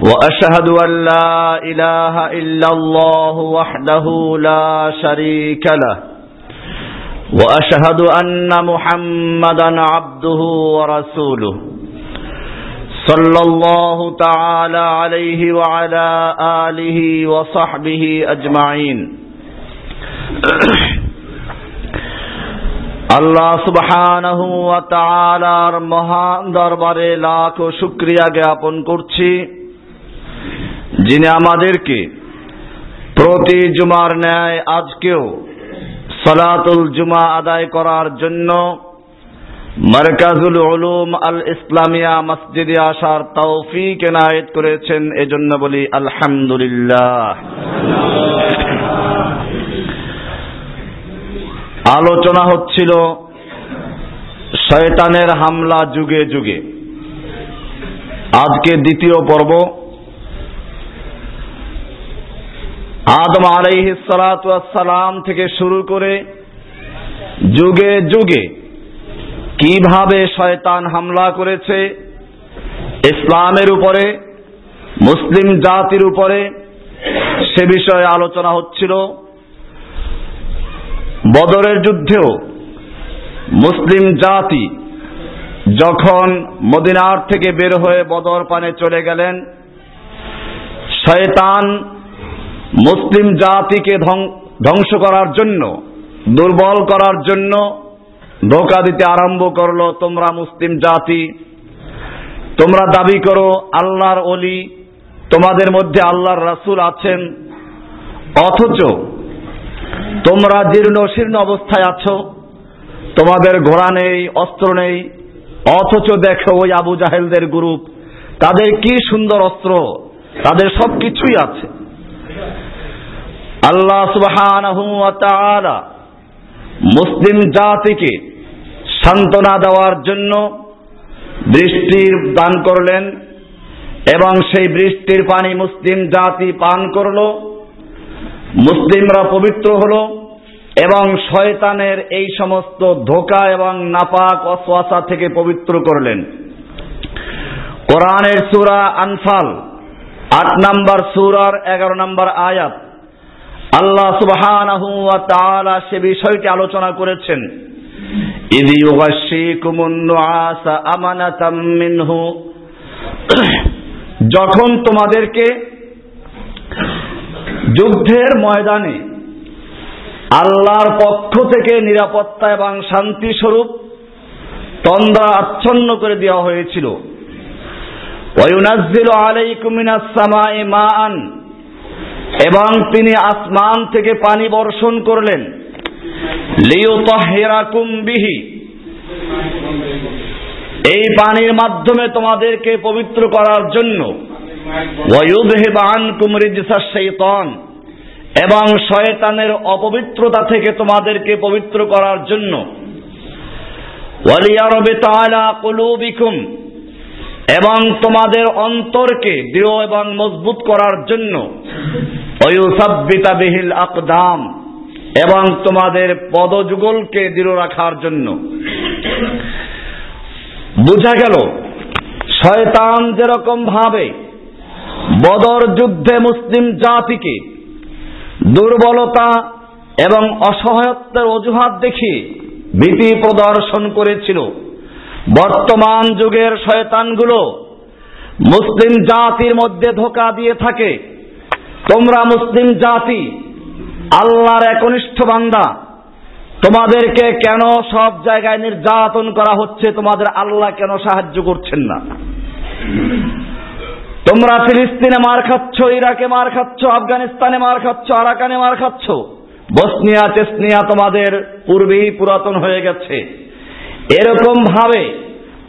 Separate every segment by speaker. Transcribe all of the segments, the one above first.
Speaker 1: وأشهد أن لا إله إلا الله وحده لا شريك له. وأشهد أن محمدا عبده ورسوله. صلى الله تعالى عليه وعلى آله وصحبه أجمعين. اللہ سبحانہ و تعاলার মহান দরবারে লাখ শুকরিয়া জ্ঞাপন করছি যিনি আমাদেরকে প্রতি জুমার ন্যায় আজকেও সালাতুল জুমা আদায় করার জন্য মারকাজুল উলুম আল ইসলামিয়া মসজিদে আসার তৌফিক এনায়েত করেছেন, এজন্য বলি আলহামদুলিল্লাহ। আলোচনা হচ্ছিল শয়তানের হামলা যুগে যুগে। আজকে দ্বিতীয় পর্ব। আদম আলাইহিসালাম থেকে শুরু করে যুগে যুগে কীভাবে শয়তান হামলা করেছে, ইসলামের উপরে, মুসলিম জাতির উপরে, সে বিষয়ে আলোচনা হচ্ছিল। বদরের যুদ্ধেও মুসলিম জাতি যখন মদিনার থেকে বের হয়ে বদর পানে চলে গেলেন, শয়তান মুসলিম জাতিকে ধ্বংস করার জন্য, দুর্বল করার জন্য ধোকা দিতে আরম্ভ করল তোমরা মুসলিম জাতি। তোমরা দাবি করো আল্লাহর অলি তোমাদের মধ্যে আল্লাহর রাসুল আছেন। অথচ তোমরা জীর্ণ শীর্ণ অবস্থায় আছো, তোমাদের ঘোড়া নেই, অস্ত্র নেই। অথচ দেখো ওই আবু জাহেলদের গ্রুপ, তাদের কি সুন্দর অস্ত্র, তাদের সব কিছুই আছে। আল্লাহ সুবহানাহু মুসলিম জাতিকে সান্ত্বনা দেওয়ার জন্য বৃষ্টির দান করলেন এবং সেই বৃষ্টির পানি মুসলিম জাতি পান করল, মুসলিমরা পবিত্র হল এবং শয়তানের এই সমস্ত ধোকা এবং নাপাক অশ্বাসা থেকে পবিত্র করলেন। কোরআনের সুরা আনফাল আট নম্বর সুরার এগারো নম্বর আয়াত আল্লাহ সুবহানাহু ওয়া সে বিষয়টি আলোচনা করেছেন। যখন তোমাদেরকে যুদ্ধের ময়দানে আল্লাহর পক্ষ থেকে নিরাপত্তা এবং শান্তি স্বরূপ তন্দ্রা আচ্ছন্ন করে দেওয়া হয়েছিল। ওয়ুনাজ্জিলু আলাইকুম মিনাস সামাই মাআন। এবং তিনি আসমান থেকে পানি বর্ষণ করলেন। বিহি। এই পানির মাধ্যমে তোমাদেরকে পবিত্র করার জন্য। এবং শয়তানের অপবিত্রতা থেকে তোমাদেরকে পবিত্র করার জন্য। ওয়ালিয়ারবে তাআলা কুলুবিকুম। এবং তোমাদের অন্তরকে দৃঢ় এবং মজবুত করার জন্য বিহিল আকদাম এবং তোমাদের পদযুগলকে দৃঢ় রাখার জন্য। বুঝা গেল, শয়তান যেরকম ভাবে বদর যুদ্ধে মুসলিম জাতিকে দুর্বলতা এবং অসহায়ত্বের অজুহাত দেখিয়ে ভীতি প্রদর্শন করেছিল বর্তমান যুগের শয়তানগুলো মুসলিম জাতির মধ্যে ধোকা দিয়ে থাকে। তোমরা মুসলিম জাতি, আল্লাহর একনিষ্ঠ বান্দা। তোমাদেরকে কেন সব জায়গায় নির্যাতন করা হচ্ছে? তোমাদের আল্লাহ কেন সাহায্য করছেন না? তোমরা ফিলিস্তিনে মার খাচ্ছ, ইরাকে মার খাচ্ছ, আফগানিস্তানে মার খাচ্ছ, আরাকানে মার খাচ্ছ। বসনিয়া চেসনিয়া তোমাদের পূর্বেই পুরাতন হয়ে গেছে। এরকম ভাবে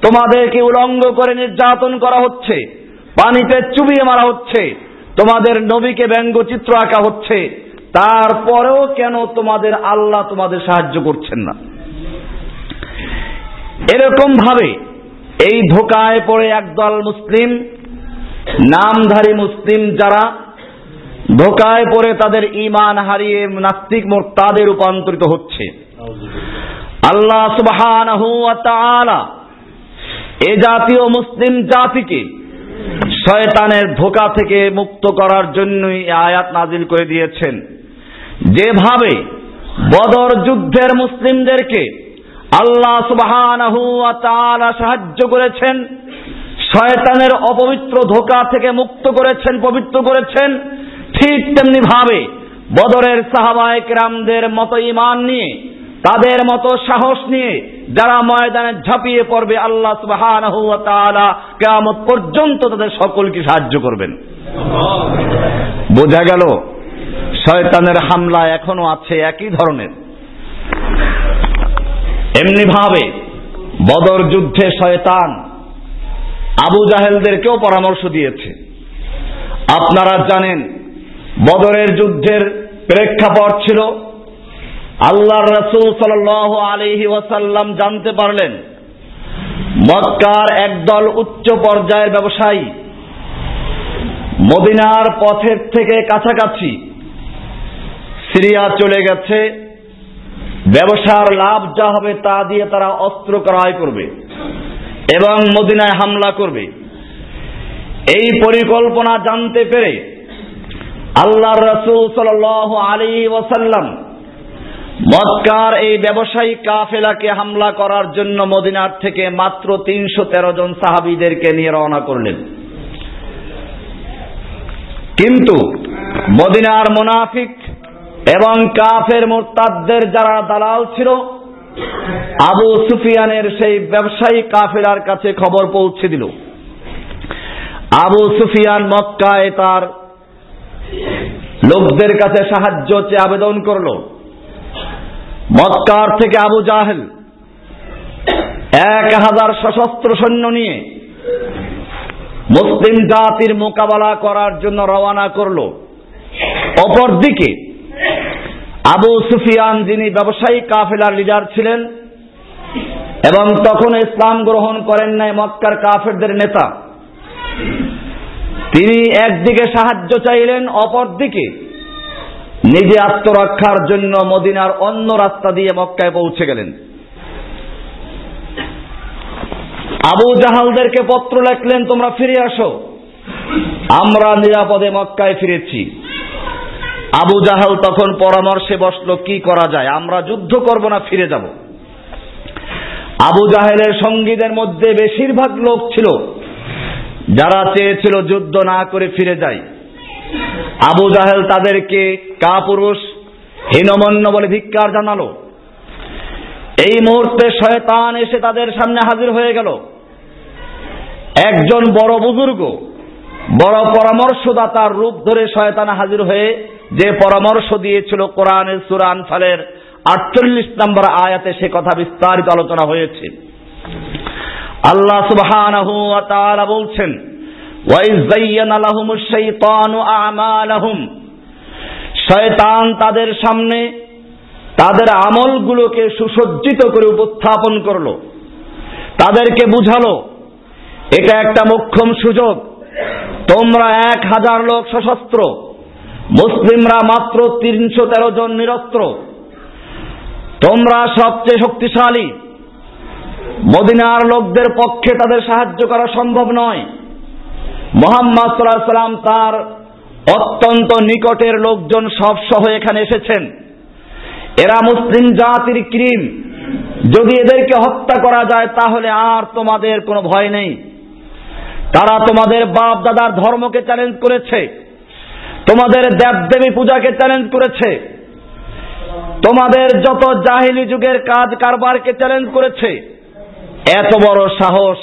Speaker 1: তোমাদেরকে উলঙ্গ করে নির্যাতন করা হচ্ছে, পানিতে চুবিয়ে মারা হচ্ছে, তোমাদের নবীকে ব্যঙ্গচিত্র আঁকা হচ্ছে, তারপরেও কেন তোমাদের আল্লাহ তোমাদের সাহায্য করছেন না? এরকম ভাবে এই ধোকায় পড়ে একদল মুসলিম, নামধারী মুসলিম যারা ধোকায় পড়ে তাদের ইমান হারিয়ে নাস্তিক মোর্তাদে রূপান্তরিত হচ্ছে। আল্লাহ ওয়া এ জাতীয় মুসলিম জাতিকে শয়তানের ধোকা থেকে মুক্ত করার জন্যই আয়াত নাজিল করে দিয়েছেন। যেভাবে বদর যুদ্ধের মুসলিমদেরকে আল্লাহ সুবহানাহু সাহায্য করেছেন, শয়তানের অপবিত্র ধোকা থেকে মুক্ত করেছেন, পবিত্র করেছেন, ঠিক তেমনি ভাবে বদরের সাহাবায়ে কেরামদের মতো ইমান নিয়ে তাদের মতো সাহস নিয়ে যারা ময়দানে ঝাঁপিয়ে পড়বে, আল্লাহ তাআলা কিয়ামত পর্যন্ত তাদের সকলকে সাহায্য করবেন। বোঝা গেল, শয়তানের হামলা এখনও আছে একই ধরনের। এমনি ভাবে বদর যুদ্ধে শয়তান আবু জাহেলদেরকেও পরামর্শ দিয়েছে। আপনারা জানেন, বদরের যুদ্ধের প্রেক্ষাপট ছিল আল্লাহর রসুল সাল আলিহি ওয়াসাল্লাম জানতে পারলেন, মক্কার একদল উচ্চ পর্যায়ের ব্যবসায়ী মদিনার পথের থেকে কাছাকাছি সিরিয়া চলে গেছে। ব্যবসার লাভ যা হবে তা দিয়ে তারা অস্ত্র ক্রয় করবে এবং মদিনায় হামলা করবে। এই পরিকল্পনা জানতে পেরে আল্লাহ রসুল সাল আলী ওসাল্লাম মক্কার এই ব্যবসায়ী কাফেলাকে হামলা করার জন্য মদিনার থেকে মাত্র তিনশো তেরো জন সাহাবিদেরকে নিয়ে রওনা করলেন। কিন্তু মদিনার মোনাফিক এবং কাফের মোরতাদদের যারা দালাল ছিল, আবু সুফিয়ানের সেই ব্যবসায়ী কাফেলার কাছে খবর পৌঁছে দিল। আবু সুফিয়ান মক্কায় তার লোকদের কাছে সাহায্য চেয়ে আবেদন করল। মক্কার থেকে আবু জাহেল এক হাজার সশস্ত্র সৈন্য নিয়ে মুসলিম জাতির মোকাবেলা করার জন্য রওনা করল। অপরদিকে আবু সুফিয়ান যিনি ব্যবসায়ী, কাফেলার লিডার ছিলেন এবং তখন ইসলাম গ্রহণ করেন নাই মক্কার কাফেরদের নেতা, তিনি একদিকে সাহায্য চাইলেন, অপরদিকে নিজে আত্মরক্ষার জন্য মদিনার অন্য রাস্তা দিয়ে মক্কায় পৌঁছে গেলেন। আবু জাহালদেরকে পত্র লেখলেন, তোমরা ফিরে আসো। আমরা নিরাপদে মক্কায় ফিরেছি। আবু জাহাল তখন পরামর্শে বসল, কি করা যায়? আমরা যুদ্ধ করব না, ফিরে যাব। আবু জাহেলের সঙ্গীদের মধ্যে বেশিরভাগ লোক ছিল, যারা চেয়েছিল যুদ্ধ না করে ফিরে যায়। আবু জাহেল তাদেরকে কাপুরুষ, হীনমন্য বলে ধিক্কার জানালো। এই মুহূর্তে শয়তান এসে তাদের সামনে হাজির হয়ে গেল। একজন বড় বুজুর্গ, বড় পরামর্শদাতার রূপ ধরে শয়তান হাজির হয়ে যে পরামর্শ দিয়েছিল কোরআনের সুরান ফালের আটচল্লিশ নম্বর আয়াতে সে কথা বিস্তারিত আলোচনা হয়েছে। আল্লাহ সুবহানাহু বলছেন শয়তান তাদের সামনে তাদের আমলগুলোকে সুসজ্জিত করে উপস্থাপন করল। তাদেরকে বুঝালো, এটা একটা মোক্ষম সুযোগ। তোমরা এক হাজার লোক সশস্ত্র, মুসলিমরা মাত্র তিনশো তেরো জন নিরস্ত্র। তোমরা সবচেয়ে শক্তিশালী। মদিনার লোকদের পক্ষে তাদের সাহায্য করা সম্ভব নয়। মোহাম্মদ সাল্লাহ সাল্লাম তার অত্যন্ত নিকটের লোকজন সব সহ এখানে এসেছেন। এরা মুসলিম জাতির ক্রিম। যদি এদেরকে হত্যা করা যায়, তাহলে আর তোমাদের কোনো ভয় নেই। তারা তোমাদের বাপ দাদার ধর্মকে চ্যালেঞ্জ করেছে। তোমাদের দেবদেবী পূজাকে চ্যালেঞ্জ করেছে। তোমাদের যত জাহিলি যুগের কাজ কারবারকে চ্যালেঞ্জ করেছে। এত বড় সাহস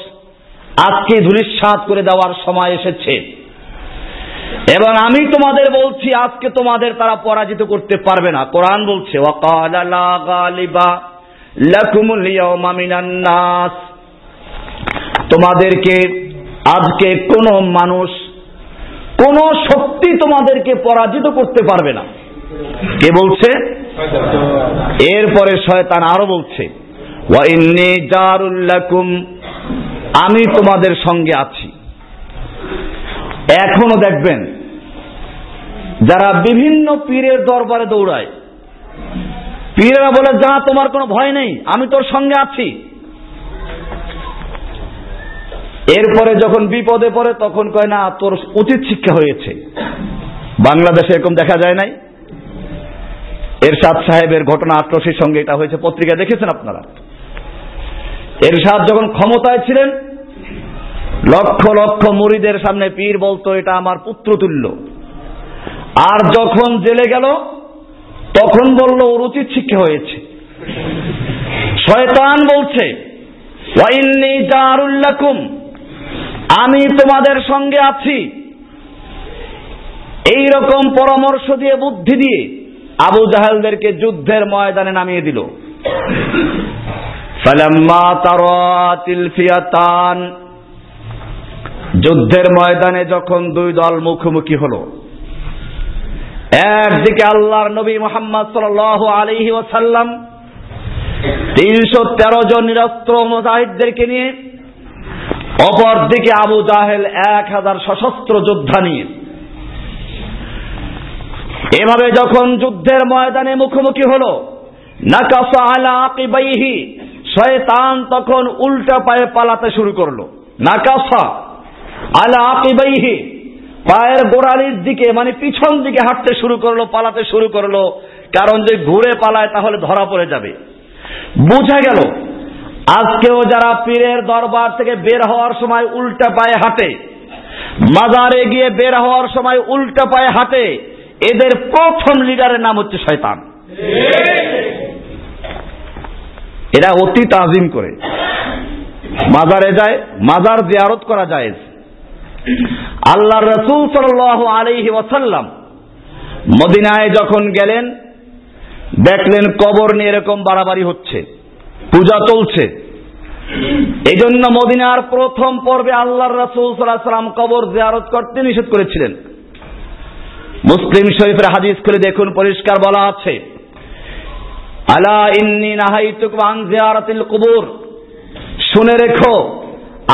Speaker 1: আজকে ধুলিস্বাদ করে দেওয়ার সময় এসেছে। এবং আমি তোমাদের বলছি, আজকে তোমাদের তারা পরাজিত করতে পারবে না। কোরআন বলছে তোমাদেরকে আজকে কোন মানুষ, কোন শক্তি তোমাদেরকে পরাজিত করতে পারবে না। কে বলছে? এরপরে শয়তান আরও বলছে আমি তোমাদের সঙ্গে আছি। এখনও দেখবেন, যারা বিভিন্ন পীরের দরবারে দৌড়ায়, পীরেরা বলে, যা, তোমার কোনো ভয় নেই, আমি তোর সঙ্গে আছি। এরপরে যখন বিপদে পড়ে, তখন কয়, না, তোর উচিত শিক্ষা হয়েছে। বাংলাদেশে এরকম দেখা যায় নাই। এরশাদ সাহেবের ঘটনা আক্রোশের সঙ্গে এটা হয়েছে পত্রিকা দেখেছেন আপনারা? এরশাদ যখন ক্ষমতায় ছিলেন, লক্ষ লক্ষ মুড়িদের সামনে পীর বলতো, এটা আমার পুত্র তুল্য আর যখন জেলে গেল, তখন বলল ওর উচিত শিক্ষা হয়েছে। শয়তান বলছে আমি তোমাদের সঙ্গে আছি। এই রকম পরামর্শ দিয়ে, বুদ্ধি দিয়ে আবু জাহালদেরকে যুদ্ধের ময়দানে নামিয়ে দিল। যুদ্ধের ময়দানে যখন দুই দল মুখোমুখি হলো, একদিকে আল্লাহর নবী মোহাম্মদ সাল আলহি ওসাল্লাম তিনশো তেরো জন নিরস্ত্র মুজাহিদদেরকে নিয়ে অপর দিকে আবু জাহেল এক হাজার সশস্ত্র যোদ্ধা নিয়ে। এভাবে যখন যুদ্ধের ময়দানে মুখোমুখি হল, নাকাসা আলা আকিবাইহি শয়তান তখন উল্টা পায়ে পালাতে শুরু করল। নাকাসা, আলা আকিবাইহি, পায়ের গোড়ালির দিকে মানে পিছন দিকে হাঁটতে শুরু করল, পালাতে শুরু করল। কারণ যে ঘুরে পালায়, তাহলে ধরা পড়ে যাবে। বুঝা গেল, আজকেও যারা পীরের দরবার থেকে বের হওয়ার সময় উল্টা পায়ে হাঁটে, মাজারে গিয়ে বের হওয়ার সময় উল্টা পায়ে হাঁটে, এদের প্রথম লিডারের নাম হচ্ছে শয়তান। এরা অতি তাজিম করে। মাজারে যায়, মাজার জিয়ারত করা যায় আল্লাহ রসুল সাল আলহি ওয়াসাল্লাম মদিনায় যখন গেলেন, দেখলেন কবর নিয়ে এরকম বাড়াবাড়ি হচ্ছে, পূজা চলছে। এই জন্য মদিনার প্রথম পর্বে আল্লাহর রসুল সাল্লাম কবর জিয়ারত করতে নিষেধ করেছিলেন। মুসলিম শরীফের হাদিস খুলে দেখুন, পরিষ্কার বলা আছে। আলা ইন্নি নাহাইতুক আন জিয়ারাতিল কুবুর। শুনে রেখো,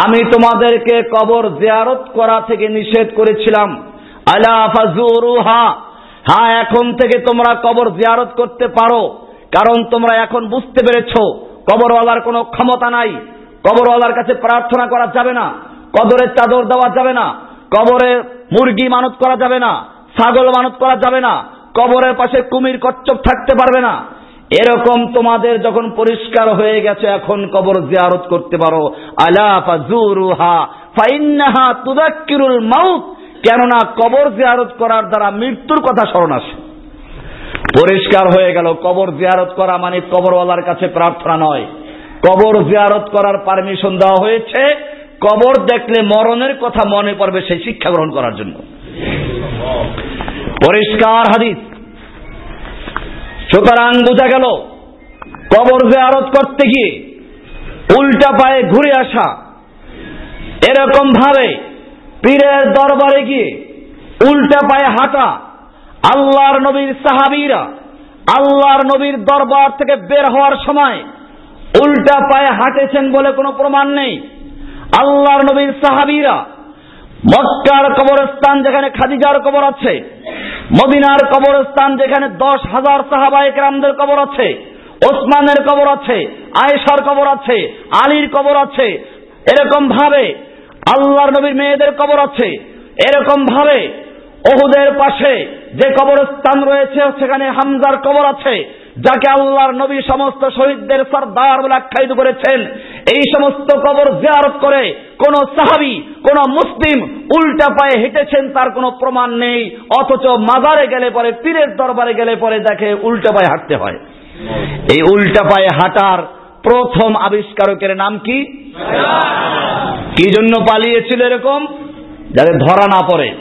Speaker 1: আমি তোমাদেরকে কবর জিয়ারত করা থেকে নিষেধ করেছিলাম। আলা ফাজুরুহা হ্যাঁ এখন থেকে তোমরা কবর জিয়ারত করতে পারো। কারণ তোমরা এখন বুঝতে পেরেছ, কবরওয়ালার কোনো ক্ষমতা নাই। কবরওয়ালার কাছে প্রার্থনা করা যাবে না কবরের চাদর দেওয়া যাবে না, কবরে মুরগি মানত করা যাবে না, ছাগল মানত করা যাবে না, কবরের পাশে কুমির কচ্ছপ থাকতে পারবে না। এরকম তোমাদের যখন পরিষ্কার হয়ে গেছে, এখন কবর জিয়ারত করতে পারো। আলা মাউত, কেননা কবর জিয়ারত করার দ্বারা মৃত্যুর কথা স্মরণ আসে। পরিষ্কার হয়ে গেল, কবর জিয়ারত করা মানে কবরওয়ালার কাছে প্রার্থনা নয়। কবর জিয়ারত করার পারমিশন দেওয়া হয়েছে, কবর দেখলে মরণের কথা মনে পড়বে সেই শিক্ষা গ্রহণ করার জন্য। পরিষ্কার হাদিস। সুতরাং বোঝা গেল, কবর জিয়ারত করতে গিয়ে উল্টা পায়ে ঘুরে আসা। এরকম ভাবে পীরের দরবারে গিয়ে উল্টা পায়ে হাঁটা আল্লাহর নবীর সাহাবিরা আল্লাহর নবীর দরবার থেকে বের হওয়ার সময় উল্টা পায়ে হাঁটেছেন বলে কোনো প্রমাণ নেই। আল্লাহর নবীর সাহাবিরা মক্কার কবরস্থান যেখানে খাদিজার কবর আছে, মদিনার কবরস্থান যেখানে দশ হাজার সাহাবাহিক রামদের কবর আছে, ওসমানের কবর আছে, আয়েশার কবর আছে, আলীর কবর আছে, এরকম ভাবে আল্লাহর নবীর মেয়েদের কবর আছে, এরকম ভাবে ওহুদের পাশে যে কবরস্থান রয়েছে, সেখানে হামজার কবর আছে যাকে আল্লাহর নবী সমস্ত শহীদদের সর্দার বলে আখ্যায়িত করেছেন, এই সমস্ত কবর জিয়ারত করে কোন সাহাবি, কোন মুসলিম উল্টা পায়ে হেঁটেছেন তার কোনো প্রমাণ নেই, অথচ মাজারে গেলে পরে, পীরের দরবারে গেলে পরে দেখে উল্টা পায়ে হাঁটতে হয়। এই উল্টা পায়ে হাঁটার প্রথম আবিষ্কারকের নাম কি? কি জন্য পালিয়েছিল এরকম? যাতে ধরা না পড়ে।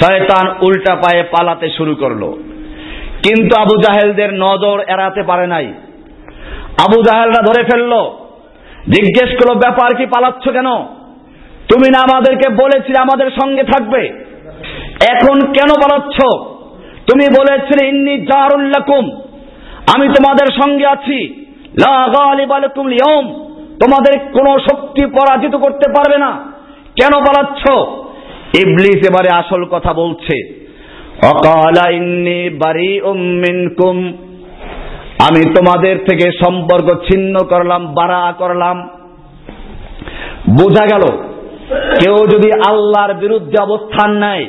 Speaker 1: শয়তান উল্টা পায়ে পালাতে শুরু করল। কিন্তু আবু জাহেলদের নজর এড়াতে পারে নাই। আবু জাহেলরা ধরে ফেলল, জিজ্ঞেস করল, ব্যাপার কি পালাচ্ছ কেন? তুমি না আমাদেরকে বলেছিলে আমাদের সঙ্গে থাকবে। এখন কেন পালাচ্ছ? তুমি বলেছিলে, ইন্নি জারুল্লাকুম আমি তোমাদের সঙ্গে আছি। তোমাদের কোনো শক্তি পরাজিত করতে পারবে না। কেন পালাচ্ছ? ইবলিস এবারে আসল কথা বলছে। অকালা ইন্নি আমি তোমাদের থেকে সম্পর্ক ছিন্ন করলাম, বাড়া করলাম। বোঝা গেল, কেউ যদি আল্লাহর বিরুদ্ধে অবস্থান নেয়,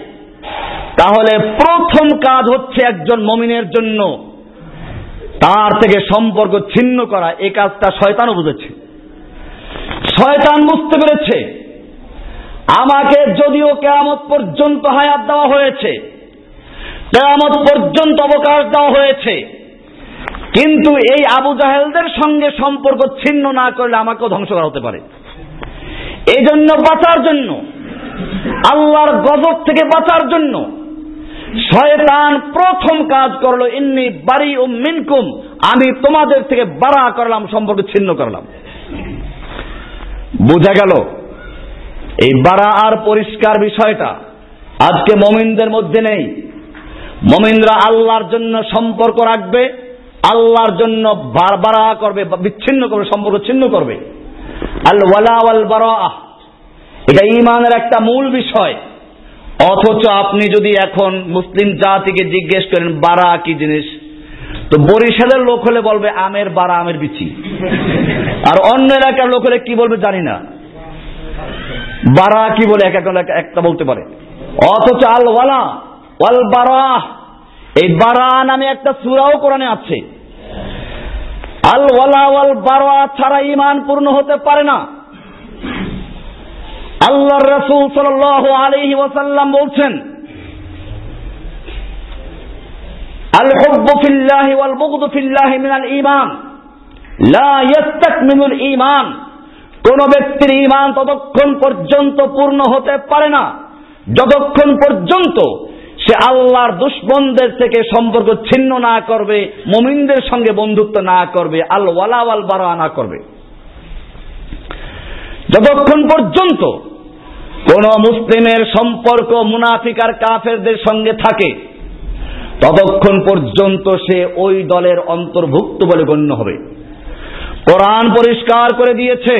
Speaker 1: তাহলে প্রথম কাজ হচ্ছে একজন মমিনের জন্য তার থেকে সম্পর্ক ছিন্ন করা। এ কাজটা শয়তানও বুঝেছে। শয়তান বুঝতে পেরেছে, আমাকে যদিও কেয়ামত পর্যন্ত হায়াত দেওয়া হয়েছে কেয়ামত পর্যন্ত অবকাশ দেওয়া হয়েছে। কিন্তু এই আবু জাহেলদের সঙ্গে সম্পর্ক ছিন্ন না করলে আমাকেও ধ্বংস করা হতে পারে। এই জন্য বাঁচার জন্য, আল্লাহর গজব থেকে বাঁচার জন্য শয়তান প্রথম কাজ করল, ইন্নি বাড়ি ও মিনকুম আমি তোমাদের থেকে বাড়া করলাম, সম্পর্ক ছিন্ন করলাম। বোঝা গেল, এই বাড়া আর পরিষ্কার বিষয়টা আজকে মমিনদের মধ্যে নেই। মমিনরা আল্লাহর জন্য সম্পর্ক রাখবে, আল্লাহর জন্য বাড়া করবে, বিচ্ছিন্ন করবে, সম্পর্ক ছিন্ন করবে। আল ওয়ালা ওয়াল বারা এটা ইমানের একটা মূল বিষয়। অথচ আপনি যদি এখন মুসলিম জাতিকে জিজ্ঞেস করেন, বারা কি জিনিস? তো বরিশালের লোক হলে বলবে, আমের বারা, আমের বিচি। আর অন্য এলাকার লোক হলে কি বলবে জানি না। বারা কি বলে এক একটা বলতে পারে। অথচ আল ওয়ালা এই বারা নামে একটা সুরাও কোরআনে আছে। আল ওয়ালা ওয়াল বারা ছাড়া ইমান পূর্ণ হতে পারে না। বলছেন, আল ফিল্লাহি ওয়াল বুগদু ফিল্লাহি মিনাল লা কোন ব্যক্তির ঈমান ততক্ষণ পর্যন্ত পূর্ণ হতে পারে না। যতক্ষণ পর্যন্ত সে আল্লাহর দুশ্মনদের থেকে সম্পর্ক ছিন্ন না করবে, মুমিনদের সঙ্গে বন্ধুত্ব না করবে, আল ওয়ালা ওয়াল বারা না করবে। যতক্ষণ পর্যন্ত কোন মুসলিমের সম্পর্ক মুনাফিকার কাফেরদের সঙ্গে থাকে, ততক্ষণ পর্যন্ত সে ওই দলের অন্তর্ভুক্ত বলে গণ্য হবে। কোরআন পরিষ্কার করে দিয়েছে,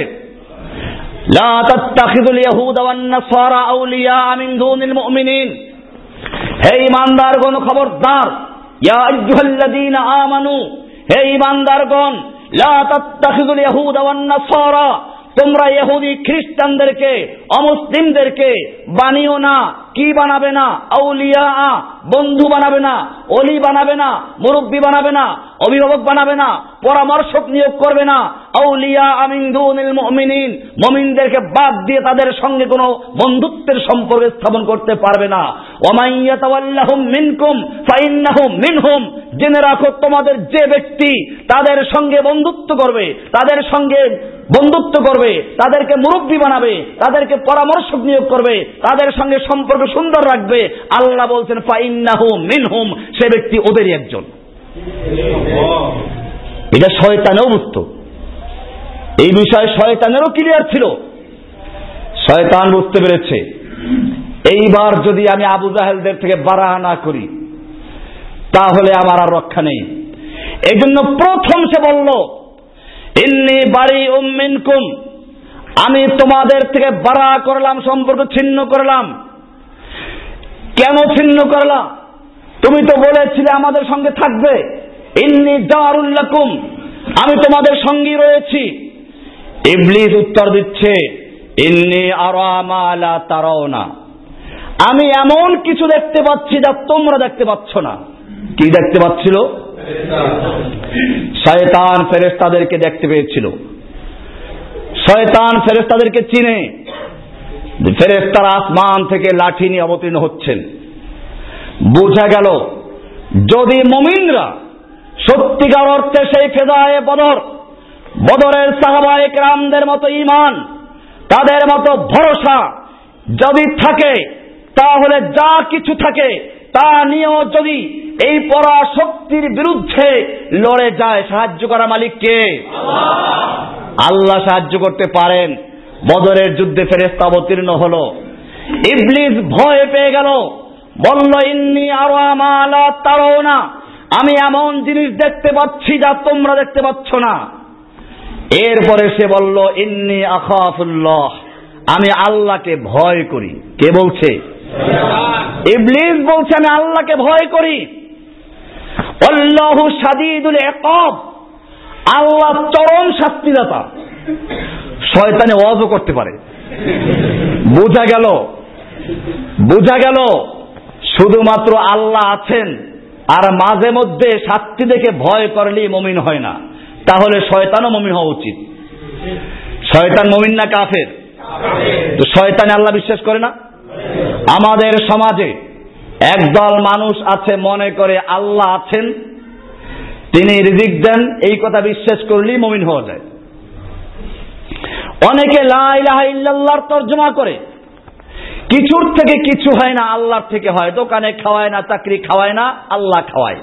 Speaker 1: লা তাত্তাখিযুল ইয়াহুদা ওয়ান নাসারা আউলিয়া মিন দুনিল মুমিনিন। হে ইমানদার গণ খবরদার, ইয়া আইয়ুহাল্লাযীনা আমানু, হে ইমানদারগণ লা তাত্তাখিযুল ইয়াহুদা ওয়ান নাসারা, তোমরা ইহুদি খ্রিস্টানদেরকে, অমুসলিমদেরকে বানিও না, কি বানাবে না আউলিয়া বন্ধু বানাবে না, অলি বানাবে না, মুরব্বী বানাবে না, অভিভাবক বানাবে না, পরামর্শক নিয়োগ করবে না। আউলিয়া আমিন্দুনিল মুমিনিন, মুমিনদেরকে বাদ দিয়ে তাদের সঙ্গে কোনো বন্ধুত্বের সম্পর্ক স্থাপন করতে পারবে না। মিনহুম, জেনে রাখো তোমাদের যে ব্যক্তি তাদের সঙ্গে বন্ধুত্ব করবে, তাদের সঙ্গে বন্ধুত্ব করবে, তাদেরকে মুরব্বী বানাবে, তাদেরকে পরামর্শক নিয়োগ করবে, তাদের সঙ্গে সম্পর্ক সুন্দর রাখবে, আল্লাহ বলছেন মিনহুম, সে ব্যক্তি ওদেরই একজন। এটা শয়তানেও বুঝত এই বিষয়ে শয়তানেরও ক্লিয়ার ছিল। শয়তান বুঝতে পেরেছে। এইবার যদি আমি আবু জাহেলদের থেকে বাড়া না করি, তাহলে আমার আর রক্ষা নেই। এই জন্য প্রথম সে বলল, ইন্নি বাড়ি উম্মিনকুম আমি তোমাদের থেকে বাড়া করলাম, সম্পর্ক ছিন্ন করলাম। কেন ছিন্ন করলাম তুমি তো বলেছিলে আমাদের সঙ্গে থাকবে। ইন্নি জারুল্লাকুম আমি তোমাদের সঙ্গী রয়েছি। ইবলিস উত্তর দিচ্ছে, ইন্নি আরামালা তারাও না আমি এমন কিছু দেখতে পাচ্ছি যা তোমরা দেখতে পাচ্ছ না। কি দেখতে পাচ্ছিল? শয়তান ফেরেস্তাদেরকে দেখতে পেয়েছিল। শয়তান ফেরেস্তাদেরকে চিনে। ফেরেস্তার আসমান থেকে লাঠি নিয়ে অবতীর্ণ হচ্ছেন। বোঝা গেল, যদি মমিনরা সত্যিকার অর্থে সেই ফেদায় বদর, বদরের সাহাবায়ক রামদের মতো ইমান তাদের মতো ভরসা যদি থাকে, তাহলে যা কিছু থাকে, তা নিয়েও যদি এই পরা শক্তির বিরুদ্ধে লড়ে যায়, সাহায্য করা মালিককে। আল্লাহ সাহায্য করতে পারেন। বদরের যুদ্ধে ফেরেস্তা অবতীর্ণ হলো। ইবলিস ভয় পেয়ে গেল। বলল, ইন্নি আরও আমালা তারও না আমি এমন জিনিস দেখতে পাচ্ছি যা তোমরা দেখতে পাচ্ছ না। এরপরে সে বলল, ইন্নি আখাফুল্লাহ। আমি আল্লাহকে ভয় করি। কে বলছে? ইবলিস বলছে, আমি আল্লাহকে ভয় করি। অল্লাহু সাদিদুল একব আল্লাহ চরম শাস্তিদাতা। শয়তানে ওয়াজও করতে পারে। বোঝা গেল? বোঝা গেল? শুধুমাত্র আল্লাহ আছেন, আর মাঝে মধ্যে শাস্তি দেখে ভয় করলেই মমিন হয় না। তাহলে শয়তানও মমিন হওয়া উচিত। শয়তান মমিন না কাফের? তো শয়তানে আল্লাহ বিশ্বাস করে না? আমাদের সমাজে একদল মানুষ আছে, মনে করে আল্লাহ আছেন, তিনি রিজিক দেন, এই কথা বিশ্বাস করলেই মমিন হওয়া যায়। অনেকে লাহ ইল্লাল্লাহর তর্জমা করে। কিছুর থেকে কিছু হয় না, আল্লাহর থেকে হয়। দোকানে খাওয়ায় না, চাকরি খাওয়ায় না, আল্লাহ খাওয়ায়।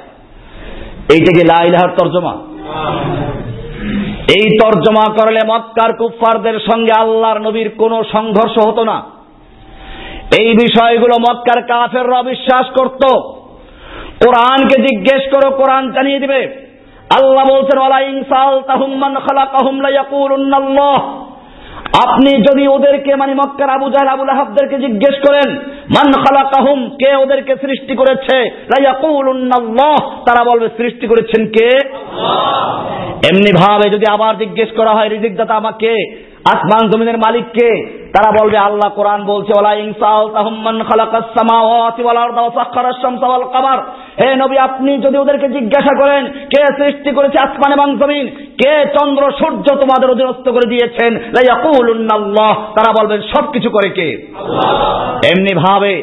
Speaker 1: এইটাকে লাইলাহার তর্জমা? এই তর্জমা করলে মক্কার কুফফারদের সঙ্গে আল্লাহর নবীর কোনো সংঘর্ষ হতো না। এই বিষয়গুলো মক্কার কাফেররা বিশ্বাস করত। কোরআনকে জিজ্ঞেস করো, কোরআন জানিয়ে দিবে। আল্লাহ বলছেন, ওয়ালা ইনসাল তাহুম মান খালাকাহুম লা ইয়াকুলুন্নাল্লাহ। আপনি যদি ওদেরকে মানে মক্কার আবু জাহেল আবুল আহাবদেরকে জিজ্ঞেস করেন মান খালাকাহুম? কে ওদেরকে সৃষ্টি করেছে? তারা বলবে সৃষ্টি করেছেন কে? এমনি ভাবে যদি আবার জিজ্ঞেস করা হয় রিজিকদাতা আমাকে আসমান জমিনের মালিককে তারা বলবে আল্লাহ কোরআন বলছে ওলা ইনসাল তাহম্মান খালাকাস সামাওয়াতি ওয়াল আরদা ওয়া সাখখারাস শামসা ওয়াল কামার। হে নবী আপনি যদি ওদেরকে জিজ্ঞাসা করেন কে সৃষ্টি করেছে আসমান এবং জমিন কে চন্দ্র সূর্য তোমাদের অধীনস্থ করে দিয়েছেন লা ইয়াকুলুন্নাল্লাহ তারা বলবেন সবকিছু করে কে? এমনি ভাবে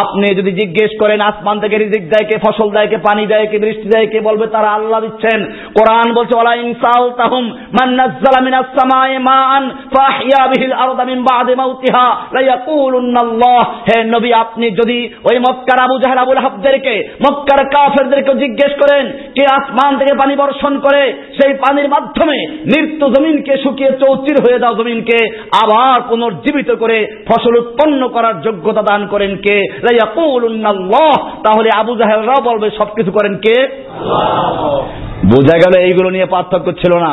Speaker 1: আপনি যদি জিজ্ঞেস করেন, আসমান থেকে রিজিক দেয় কে, ফসল দেয় কে, পানি দেয় কে, বৃষ্টি দেয় কে, বলবে তারা আল্লাহ দিচ্ছেন। কোরআন বলছে ইনসাল তাহুম মান নাযালা মিনাস সামায়ে মান ফাহিয়া বিহিল আরদা মিন বাদি মাউতিহা হে নবী, আপনি যদি ওই মক্কার আবু জাহেল, আবুল হাবদেরকে, মক্কার কাফেরদেরকে জিজ্ঞেস করেন, কে আসমান থেকে পানি বর্ষণ করে, সেই পানির মাধ্যমে মৃত্যু জমিনকে শুকিয়ে চৌচির হয়ে যাও জমিনকে, আবার পুনর্জীবিত করে ফসল উৎপন্ন করার যোগ্যতা দান করেন কে? তাহলে আবু জাহেলরাও বলবে সবকিছু করেন কে? বোঝা গেল এইগুলো নিয়ে পার্থক্য ছিল না।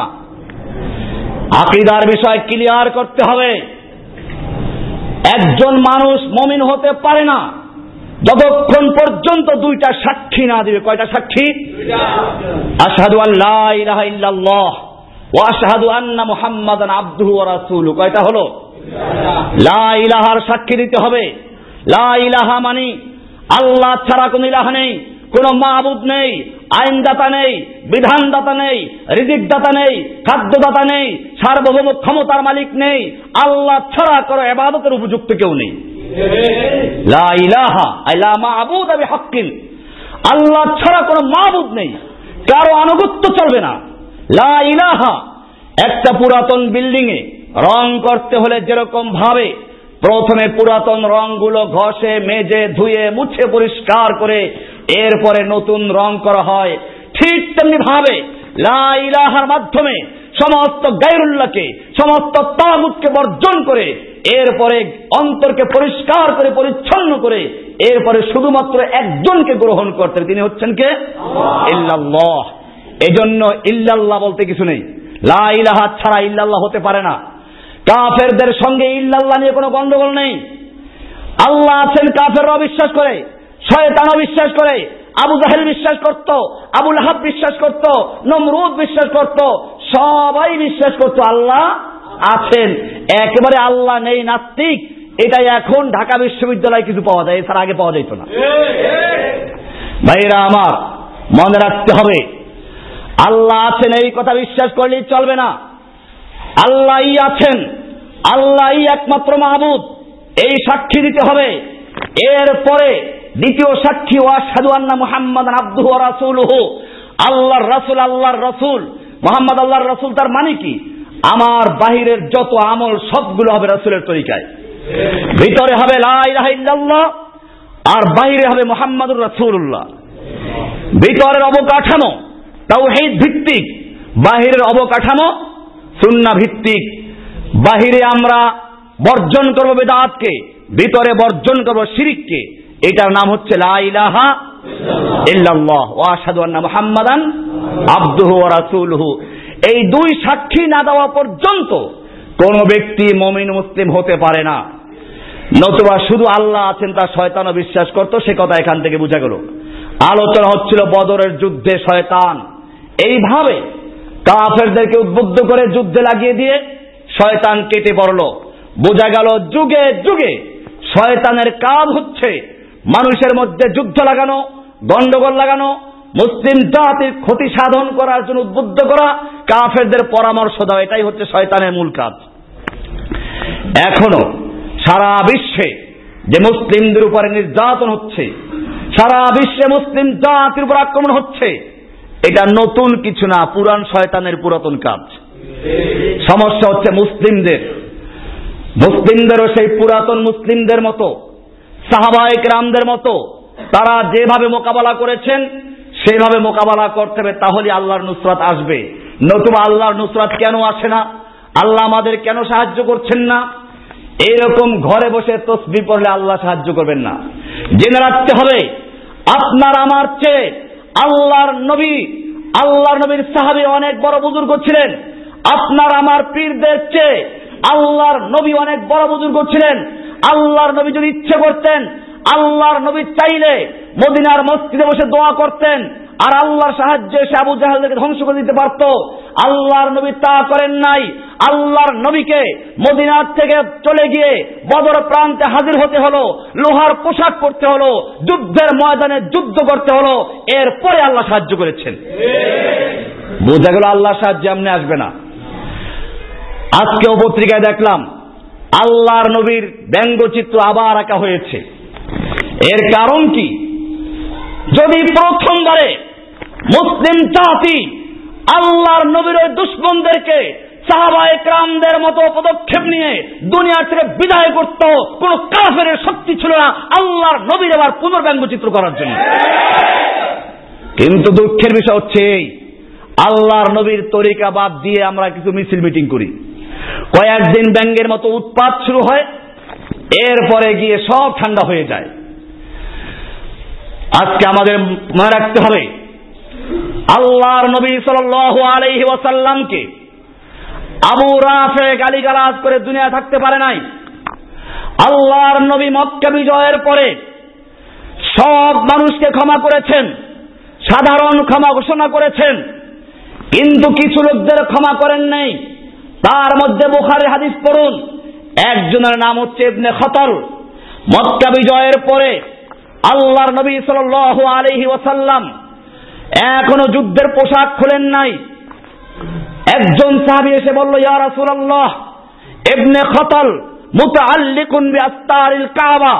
Speaker 1: আকিদার বিষয় ক্লিয়ার করতে হবে। একজন মানুষ মমিন হতে পারে না যতক্ষণ পর্যন্ত দুইটা সাক্ষী না দিবে। কয়টা সাক্ষী? আশহাদু আল্লাহ ইলাহা ইল্লাল্লাহ ওয়া আশহাদু আন্না মুহাম্মাদান আবদুহু ওয়া কয়টা হলো? লা ইলাহার সাক্ষী দিতে হবে। লা ইলাহা মানি। আল্লাহ ছাড়া কোন ইলাহা নেই, কোন মাহবুদ নেই, আইনদাতা নেই, বিধানদাতা নেই, রিজিকদাতা নেই, খাদ্যদাতা নেই, সার্বভৌম ক্ষমতার মালিক নেই, আল্লাহ ছাড়া করো এবাদতের উপযুক্ত কেউ নেই। লা ইলাহা আল্লাহ ছাড়া কোনো মাহবুদ নেই, কারও আনুগত্য চলবে না। লা ইলাহা, একটা পুরাতন বিল্ডিং এ রং করতে হলে যেরকম ভাবে প্রথমে পুরাতন রংগুলো ঘষে মেজে ধুয়ে মুছে পরিষ্কার করে এরপরে নতুন রং করা হয়। ঠিক তেমনি ভাবে লাইলাহার মাধ্যমে সমস্ত গাইরুল্লাহকে সমস্ত তাগুতকে বর্জন করে এরপরে অন্তরকে পরিষ্কার করে পরিচ্ছন্ন করে এরপরে শুধুমাত্র একজনকে গ্রহণ করতে তিনি হচ্ছেন কে? ইল্লাল্লাহ। এজন্য ইল্লাল্লাহ বলতে কিছু নেই। লা ইলাহা ছাড়া ইল্লাল্লাহ হতে পারে না। কাফেরদের সঙ্গে ইল্লাল্লাহ নিয়ে কোনো গন্ডগোল নেই। আল্লাহ আছেন কাফেররা বিশ্বাস করে শয়তানও বিশ্বাস করে, আবু জাহেল বিশ্বাস করত, আবুল হাব বিশ্বাস করত, নমরুদ বিশ্বাস করত, সবাই বিশ্বাস করত আল্লাহ আছেন। একেবারে আল্লাহ নেই নাস্তিক এটা এখন ঢাকা বিশ্ববিদ্যালয়ে কিছু পাওয়া যায়, এছাড়া আগে পাওয়া যেত না। ভাইরা আমার, মনে রাখতে হবে, আল্লাহ আছেন এই কথা বিশ্বাস করলেই চলবে না। আল্লাহ আছেন আল্লাহ একমাত্র মাহবুদ। এই সাক্ষী দিতে হবে। এরপরে দ্বিতীয় সাক্ষী ওয়াসাদু আন্না মুহাম্মদ আব্দু রাসুলহু। আল্লাহর রাসুল, আল্লাহর রসুল। মোহাম্মদ আল্লাহর রসুল তার মানে কি? আমার বাহিরের যত আমল, সবগুলো হবে রসুলের তরিকায়। ভিতরে হবে লাহ আর বাহিরে হবে মোহাম্মদুর রসুল্লাহ ভিতরের অবকাঠামো তাও ভিত্তিক, বাহিরের অবকাঠামো সুন্না ভিত্তিক বাহিরে আমরা বর্জন করব বেদাতকে, ভিতরে বর্জন করব শিরিককে। এটার নাম হচ্ছে লা ইলাহা ইল্লাল্লাহ। ওয়া আশহাদু আন্না মুহাম্মাদান এই দুই সাক্ষী না দেওয়া পর্যন্ত কোন ব্যক্তি মমিন মুসলিম হতে পারে না। নতুবা শুধু আল্লাহ আছেন তা শয়তানও বিশ্বাস করত, সে কথা এখান থেকে বোঝা গেল। আলোচনা হচ্ছিল বদরের যুদ্ধে শয়তান। এইভাবে কাফেরদেরকে উদ্বুদ্ধ করে যুদ্ধে লাগিয়ে দিয়ে শয়তান কেটে পড়ল। বোঝা গেল যুগে যুগে শয়তানের কাজ হচ্ছে মানুষের মধ্যে যুদ্ধ লাগানো গন্ডগোল লাগানো, মুসলিম জাতির ক্ষতি সাধন করার জন্য উদ্বুদ্ধ করা, কাফেরদের পরামর্শ দেওয়া, এটাই হচ্ছে শয়তানের মূল কাজ। এখনও সারা বিশ্বে যে মুসলিমদের উপরে নির্যাতন হচ্ছে, সারা বিশ্বে মুসলিম জাতির উপর আক্রমণ হচ্ছে, এটা নতুন কিছু না পুরান শয়তানের পুরাতন কাজ। সমস্যা হচ্ছে মুসলিমদের। মুসলিমদেরও সেই পুরাতন মুসলিমদের মতো সাহাবায়ক রামদের মতো, তারা যেভাবে মোকাবেলা করেছেন সেইভাবে মোকাবেলা করতে হবে তাহলে আল্লাহর নুসরাত আসবে। নতুবা আল্লাহর নুসরাত কেন আসে না? আল্লাহ আমাদের কেন সাহায্য করছেন না? এইরকম ঘরে বসে তসবি পড়লে আল্লাহ সাহায্য করবেন না। জেনে রাখতে হবে, আপনার আমার চেয়ে আল্লাহর নবী, আল্লাহর নবীর সাহাবি অনেক বড় বুজুর্গ ছিলেন। আপনার আমার পীরদের চেয়ে আল্লাহর নবী অনেক বড় বুজুর্গ ছিলেন। আল্লাহর নবী যদি ইচ্ছে করতেন আল্লাহর নবী চাইলে মদিনার মসজিদে বসে দোয়া করতেন আর আল্লাহর সাহায্যে এসে আবু জাহালকে ধ্বংস করে দিতে পারত। আল্লাহর নবী তা করেন নাই। আল্লাহর নবীকে মদিনার থেকে চলে গিয়ে বদর প্রান্তে হাজির হতে হলো লোহার পোশাক পরতে হলো যুদ্ধের ময়দানে যুদ্ধ করতে হলো এরপরে আল্লাহ সাহায্য করেছেন। বোঝা গেল আল্লাহ সাহায্য এমনি আসবে না। আজকেও পত্রিকায় দেখলাম, আল্লাহর নবীর ব্যঙ্গচিত্র আবার আঁকা হয়েছে। এর কারণ কি? যদি প্রথমবারে মুসলিম জাতি আল্লাহর নবীর ওই দুশ্মনদেরকে ক্রামদের মতো পদক্ষেপ নিয়ে দুনিয়া থেকে বিদায় করত, কোন কাফের শক্তি ছিল না আল্লাহর নবীর এবার পুনর্ব্যঙ্গচিত্র করার জন্য। কিন্তু দুঃখের বিষয় হচ্ছে আল্লাহর নবীর তরিকা বাদ দিয়ে আমরা কিছু মিছিল মিটিং করি। কয়েকদিন ব্যাঙ্গের মতো উৎপাত শুরু হয়, এরপরে গিয়ে সব ঠান্ডা হয়ে যায়। আজকে আমাদের মনে রাখতে হবে, আল্লাহর নবী সাল আলহি ওয়াসাল্লামকে আবু রাফে গালিগালাজ করে দুনিয়া থাকতে পারে নাই। আল্লাহর নবী মক্কা বিজয়ের পরে সব মানুষকে ক্ষমা করেছেন, সাধারণ ক্ষমা ঘোষণা করেছেন, কিন্তু কিছু লোকদের ক্ষমা করেন নাই। তার মধ্যে বুখারে হাদিস পড়ুন। একজনের নাম হচ্ছে ইবনে খতল মক্কা বিজয়ের পরে আল্লাহর নবী সাল আলহি ওয়াসাল্লাম এখনও যুদ্ধের পোশাক খোলেন নাই। একজন সাহাবি এসে বলল, ইয়া রাসূলুল্লাহ, ইবনে খতল মুতাআল্লিকুন বিআস্তারিল কাবা।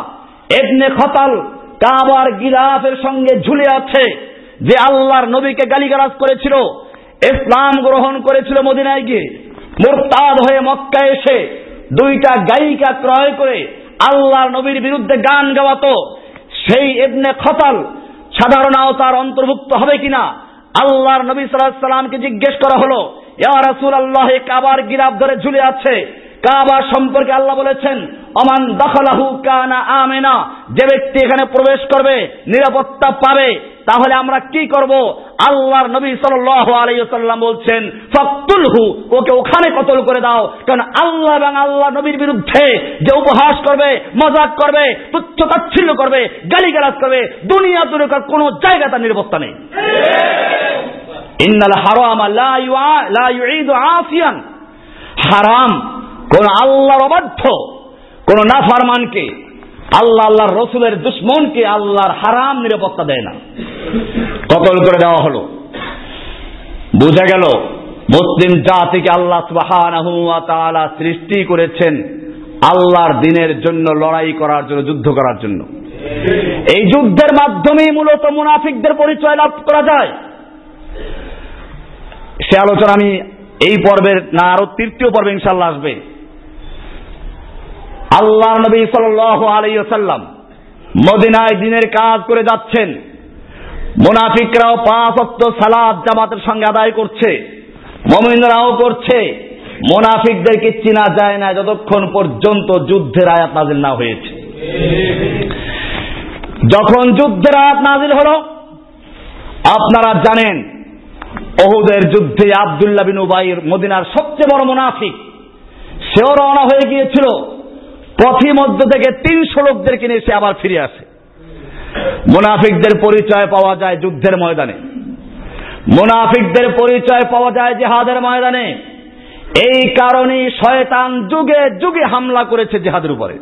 Speaker 1: ইবনে খতল কাবার গিলাফের সঙ্গে ঝুলে আছে, যে আল্লাহর নবীকে গালিগালাজ করেছিল, ইসলাম গ্রহণ করেছিল মদিনায় গিয়ে। মোরতাদ হয়ে মক্কা এসে দুইটা গায়িকা ক্রয় করে আল্লাহর নবীর বিরুদ্ধে গান গাওয়াত। সেই এবনে খতাল সাধারণ আওতার অন্তর্ভুক্ত হবে কিনা? আল্লাহর নবী সাল্লাহ সাল্লামকে জিজ্ঞেস করা হলো, ইয়া রাসূল আল্লাহ কাবার গিরাব ধরে ঝুলে আছে। কাবা সম্পর্কে আল্লাহ বলেছেন, অমান দখলাহু কানা আমেনা যে ব্যক্তি এখানে প্রবেশ করবে, নিরাপত্তা পাবে, তাহলে আমরা কি করব? আল্লাহর নবী সাল্লাম বলছেন, ফাকতুলহু, ওকে ওখানে কতল করে দাও কারণ আল্লাহ এবং আল্লাহ নবীর বিরুদ্ধে যে উপহাস করবে, মজাক করবে তুচ্ছ তাচ্ছিল্য করবে, গালিগালাজ করবে, দুনিয়া দুনিয়ার কোনো জায়গা তার নিরাপত্তা নেই। ইন্নাল হারাম লা ইউঈদু আফিয়ান। হারাম কোন আল্লাহর অবাধ্য, কোন নাফারমানকে, আল্লাহ আল্লাহর রসুলের দুশ্মনকে আল্লাহর হারাম নিরাপত্তা দেয় না। কতল করে দেওয়া হলো। বোঝা গেল, মুসলিম জাতিকে আল্লাহ তাআলা সৃষ্টি করেছেন আল্লাহর দিনের জন্য, লড়াই করার জন্য, যুদ্ধ করার জন্য। এই যুদ্ধের মাধ্যমেই মূলত মুনাফিকদের পরিচয় লাভ করা যায়। সে আলোচনা আমি এই পর্বের না, আরও তৃতীয় পর্বে ইনশাল্লাহ আসবে। আল্লাহ নবী সাল আলাইসাল্লাম মদিনায় দিনের কাজ করে যাচ্ছেন। মোনাফিকরাও পাঁচ অক্ট সালাদ জামাতের সঙ্গে আদায় করছে। মমিনরাও করছে। মোনাফিকদেরকে চিনা যায় না যতক্ষণ পর্যন্ত যুদ্ধের আয়াত নাজিল না হয়েছে। যখন যুদ্ধের আয়াত নাজিল হলো, আপনারা জানেন, ওহুদের যুদ্ধে আবদুল্লাহ বিন উবাইর মদিনার সবচেয়ে বড় মোনাফিক, সেও রওনা হয়ে গিয়েছিল। পথি মধ্য থেকে তিনশো লোকদেরকে নিয়ে সে আবার ফিরে আসে। মুনাফিকদের পরিচয় পাওয়া যায় যুদ্ধের ময়দানে। মুনাফিকদের পরিচয় পাওয়া যায় জেহাদের ময়দানে। এই কারণেই শয়তান যুগে যুগে হামলা করেছে জেহাদের উপরে।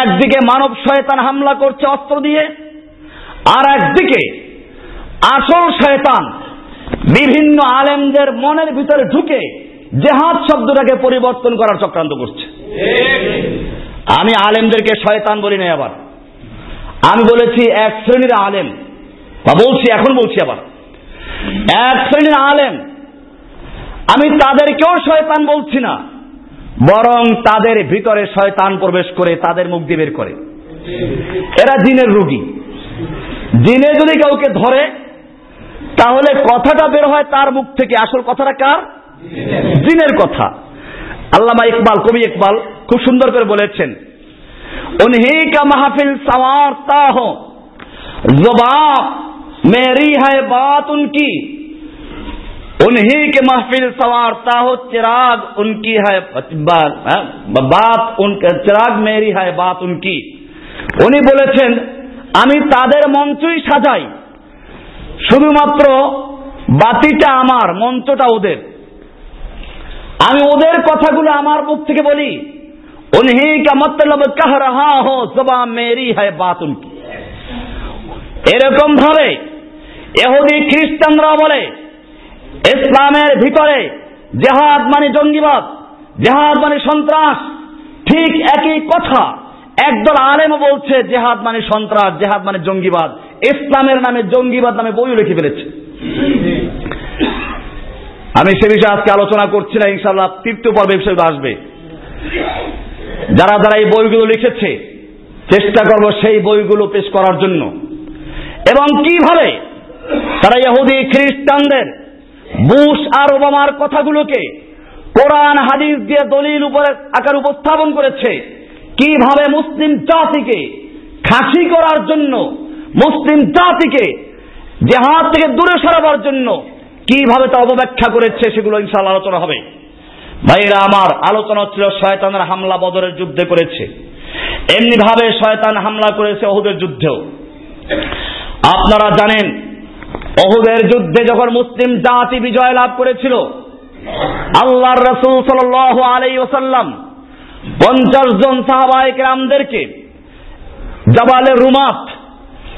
Speaker 1: একদিকে মানব শয়তান হামলা করছে অস্ত্র দিয়ে, আর একদিকে আসল শয়তান বিভিন্ন আলেমদের মনের ভিতরে ঢুকে জেহাদ শব্দটাকে পরিবর্তন করার চক্রান্ত করছে। আমি আলেমদেরকে শয়তান বলি না আবার। আমি বলেছি, এক শ্রেণির আলেম, বা বলছি, এখন বলছি আবার। এক শ্রেণির আলেম, আমি তাদেরকেও শয়তান বলছি না, বরং তাদের ভিতরে শয়তান প্রবেশ করে তাদের মুখ দিয়ে বের করে। এরা জিনের রুগী। জিনে যদি কাউকে ধরে, তাহলে কথাটা বের হয় তার মুখ থেকে। আসল কথাটা কার? জিনের কথা। আল্লামা ইকবাল কবি ইকবাল খুব সুন্দর করে বলেছেন उन्हीं का महफिल संवारता हो जबाब मेरी है बात उनकी उन्हीं के महफिल संवारता हो चिराग उनकी है बात उनका चिराग मेरी है बात उनकी উনি বলেছেন আমি তাদের মঞ্চই সাজাই শুধুমাত্র বাতিটা আমার মঞ্চটা ওদের আমি ওদের কথাগুলো আমার মুখ থেকে বলি। উনহি কা মতলব কহ হো জবা মেরি বাত উনকি এরকম ভাবে এহুদি খ্রিস্টানরা বলে, ইসলামের ভিতরে জেহাদ মানে জঙ্গিবাদ, জেহাদ মানে সন্ত্রাস। ঠিক একই কথা একদল আলেম বলছে, জেহাদ মানে সন্ত্রাস, জেহাদ মানে জঙ্গিবাদ। ইসলামের নামে জঙ্গিবাদ নামে বই লিখে ফেলেছে। আমি সে বিষয়ে আজকে আলোচনা করছি না ইনশাল্লাহ তৃতীয় পর্বে বিষয়গুলো আসবে। যারা যারা এই বইগুলো লিখেছে, চেষ্টা করব সেই বইগুলো পেশ করার জন্য। এবং কীভাবে তারা ইহুদি, খ্রিস্টানদের, বুশ আর ওবামার কথাগুলোকে কোরআন, হাদিস দিয়ে দলিল উপরে আকার উপস্থাপন করেছে, কীভাবে মুসলিম জাতিকে খাসি করার জন্য, মুসলিম জাতিকে জেহাদ থেকে দূরে সরাবার জন্য কীভাবে তা অপব্যাখ্যা করেছে সেগুলো ইনশাল আলোচনা হবে। ভাইরা আমার আলোচনা হচ্ছিল শয়তানের হামলা বদরের যুদ্ধে করেছে। এমনি ভাবে শয়তান হামলা করেছে অহুদের যুদ্ধেও। আপনারা জানেন অহুদের যুদ্ধে যখন মুসলিম জাতি বিজয় লাভ করেছিল, আল্লাহর রসুল সাল আলাই ওসাল্লাম পঞ্চাশ জন সাহাবাহিক রামদেরকে জবালে রুমাত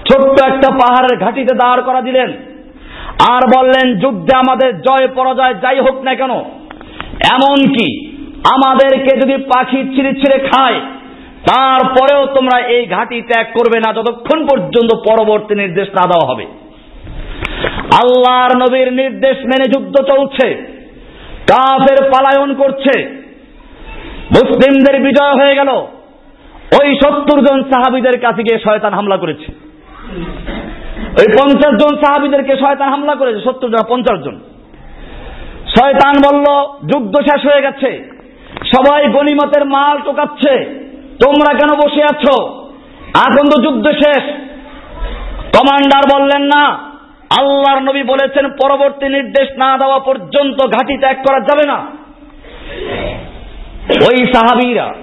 Speaker 1: ছোট্ট একটা পাহাড়ের ঘাটিতে দাঁড় করা দিলেন। আর বললেন, যুদ্ধে আমাদের জয়, পরাজয় যাই হোক না কেন, এমনকি আমাদেরকে যদি পাখি ছিঁড়ে ছিঁড়ে খায়, তারপরেও তোমরা এই ঘাটি ত্যাগ করবে না, যতক্ষণ পর্যন্ত পরবর্তী নির্দেশ না দেওয়া হবে। আল্লাহর নবীর নির্দেশ মেনে যুদ্ধ চলছে, কাফের পালায়ন করছে, মুসলিমদের বিজয় হয়ে গেল, ওই সত্তর জন সাহাবিদের কাছে গিয়ে শয়তান হামলা করেছে। ওই পঞ্চাশ জন সাহাবিদেরকে শয়তান হামলা করেছে, সত্তর জন পঞ্চাশ জন। শয়তান বলল, যুদ্ধ শেষ হয়ে গেছে, সবাই গনিমতের মাল টোকাচ্ছে, তোমরা কেন বসে আছো? এখন তো যুদ্ধ শেষ। কমান্ডার বললেন, না, আল্লাহর নবী বলেছেন, পরবর্তী নির্দেশ না দেওয়া পর্যন্ত ঘাঁটি ত্যাগ করা যাবে না। ওই সাহাবিরা,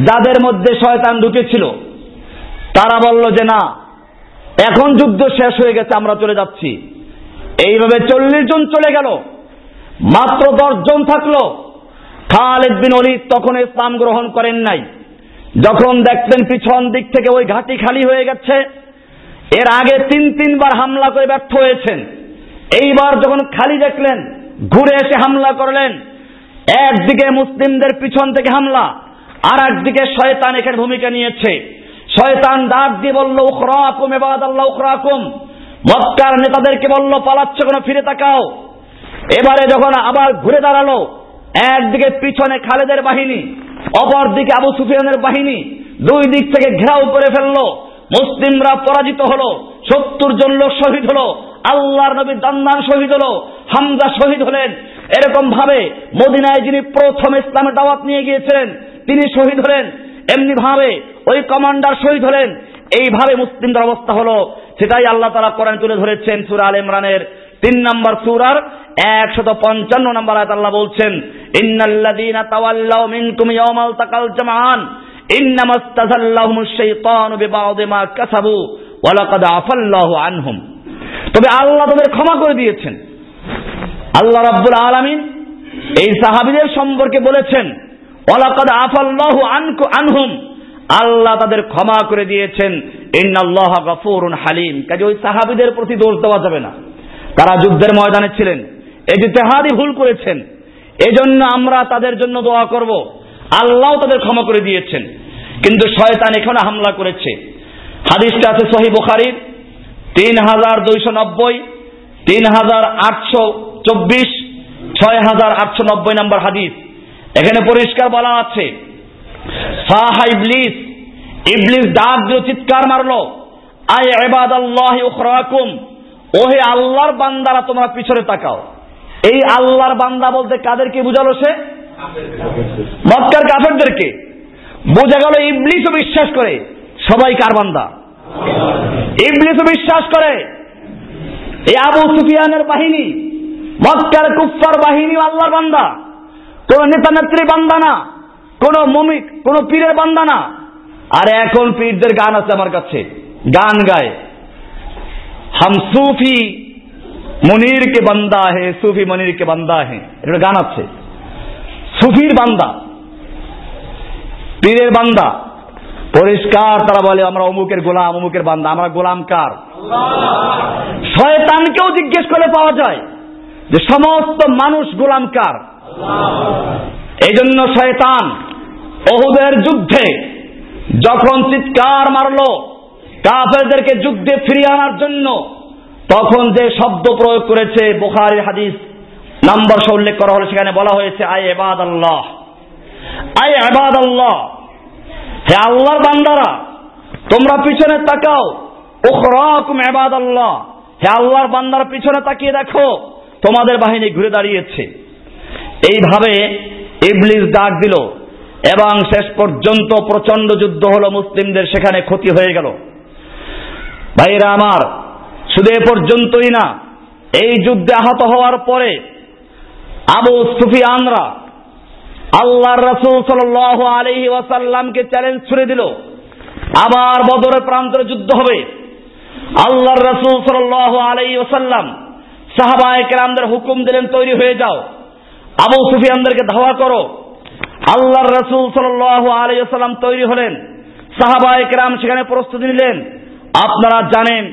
Speaker 1: যাদের মধ্যে শয়তান ঢুকেছিল, তারা বলল যে, না এখন যুদ্ধ শেষ হয়ে গেছে, আমরা চলে যাচ্ছি। এইভাবে চল্লিশ জন চলে গেল। মাত্র দশ জন থাকল। খালেদ বিন অলিদ তখন ইসলাম গ্রহণ করেন নাই। যখন দেখলেন পিছন দিক থেকে ওই ঘাটি খালি হয়ে গেছে, এর আগে তিন তিনবার হামলা করে ব্যর্থ হয়েছেন। এইবার যখন খালি দেখলেন, ঘুরে এসে হামলা করলেন। একদিকে মুসলিমদের পিছন থেকে হামলা আর একদিকে শয়তান এখানে ভূমিকা নিয়েছে। শয়তান ডাক দিয়ে বলল, উখরাকুম এবাদ আল্লাহ উখরাকুম। মক্কার নেতাদেরকে বলল, পালাচ্ছ কোনো, ফিরে তাকাও। এবারে যখন আবার ঘুরে দাঁড়াল, একদিকে পিছনে খালেদের বাহিনী অপর দিকে আবু সুফিয়ানের বাহিনী, দুই দিক থেকে ঘেরাও করে ফেলল। মুসলিমরা পরাজিত হলো, সত্তর জন লোক শহীদ হলো, আল্লাহর নবী দান্দান শহীদ হলো, হামজা শহীদ হলেন। এরকম ভাবে মদিনায় যিনি প্রথম ইসলামের দাওয়াত নিয়ে গিয়েছিলেন, তিনি শহীদ হলেন। এমনি ভাবে ওই কমান্ডার শহীদ হলেন। এইভাবে মুসলিমদের অবস্থা হলো। সেটাই আল্লাহ তালা কোরআন তুলে ধরেছেন সুরা আল ইমরানের তিন নম্বর সুরার একশত পঞ্চান্ন নম্বর আয়াত আল্লাহ বলছেন, ইন্নাল্লাযীনা তাওয়াল্লাউ মিনকুম ইয়াওমাল তাকাল জামআন ইন্নামাস্তাযাল্লাহুমুশ শাইতানু বিবাদি মা কাসাবু ওয়া লাকাদ আফাল্লাহু আনহুম। তবে আল্লাহ তাদের ক্ষমা করে দিয়েছেন। আল্লাহ রাব্বুল আলামিন এই সাহাবীদের সম্পর্কে বলেছেন ওয়ালাকাদ আফাল্লাহু আনকু আনহুম। আল্লাহ তাদের ক্ষমা করে দিয়েছেন। ইন্নাল্লাহ গাফুরুন হালিম। কাজে ওই সাহাবীদের প্রতি দোষ দেওয়া যাবে না। তারা যুদ্ধের ময়দানে ছিলেন। এই যে তেহাদি ভুল করেছেন। এজন্য আমরা তাদের জন্য দোয়া করব। আল্লাহ তাদের ক্ষমা করে দিয়েছেন। কিন্তু শয়তান এখানে হামলা করেছে। হাদিসটা আছে সহি বুখারির। তিন হাজার দুইশো নব্বই তিন হাজার আটশো চব্বিশ ছয় হাজার আটশো নব্বই নম্বর হাদিস। এখানে পরিষ্কার বলা আছে। সাহা ইবলিস ইবলিস ডাক চিৎকার মারলো, আয় এবাদ আল্লাহ ওহে আল্লাহর বান্দারা, তোমরা পিছনে তাকাও। এই আল্লাহর বান্দা বলতে কাদেরকে বুঝালো সে? মক্কার কাফেরদেরকে। বোঝা গেল ইবলিসও বিশ্বাস করে, সবাই কার বান্দা? ইবলিসও বিশ্বাস করে। এই আবু সুফিয়ানের বাহিনী, মক্কার কুফার বাহিনী আল্লাহর বান্দা। কোন নেতা নেত্রী বান্দা না, কোন মমিক, কোন পীরের বান্দা না। আর এখন পীরদের গান আছে আমার কাছে, গান গায়। হাম সুফি মনির কে বান্দা হে, সুফি মনির কে বান্দা হে। এটা গান আছে। সুফির বান্দা, পীরের বান্দা। পরিষ্কার তারা বলে, আমরা অমুকের গোলাম, অমুকের বান্দা। আমরা গোলাম কার? শয়তানকেও জিজ্ঞেস করে পাওয়া যায় যে, সমস্ত মানুষ গোলাম কার? এই জন্য শয়তান অহুদের যুদ্ধে যখন চিৎকার মারলো, কাফেরদেরকে যুদ্ধে ফিরিয়ে আনার জন্য, তখন যে শব্দ প্রয়োগ করেছে বোখারি হাদিস, নাম্বার সহ উল্লেখ করা হলো, সেখানে বলা হয়েছে, আয় এবাদ আল্লাহ আয় এবাদ আল্লাহ হে আল্লাহর বান্দারা, তোমরা পিছনে তাকাও ওখরাকুম এবাদ আল্লাহ হে আল্লাহর বান্দারা পিছনে তাকিয়ে দেখো, তোমাদের বাহিনী ঘুরে দাঁড়িয়েছে। এইভাবে ইবলিস ডাক দিল এবং শেষ পর্যন্ত প্রচণ্ড যুদ্ধ হলো মুসলিমদের, সেখানে ক্ষতি হয়ে গেল। ভাইরা আমার, শুধু এ পর্যন্তই না, এই যুদ্ধে আহত হওয়ার পরে আবু সুফি সুফিয়ানরা আল্লাহর রসুল সাল আলহি ওয়াসাল্লামকে চ্যালেঞ্জ ছুড়ে দিল। আবার বদরের প্রান্তরে যুদ্ধ হবে। আল্লাহর রসুল সাল আলহি ওসাল্লাম সাহাবায় কেরামদের হুকুম দিলেন, তৈরি হয়ে যাও। আবু সুফিয়ানদেরকে ধাওয়া করো। আল্লাহর রসুল সাল আলাইসাল্লাম তৈরি হলেন। সাহাবায় কেরাম সেখানে প্রস্তুতি নিলেন। আপনারা জানেন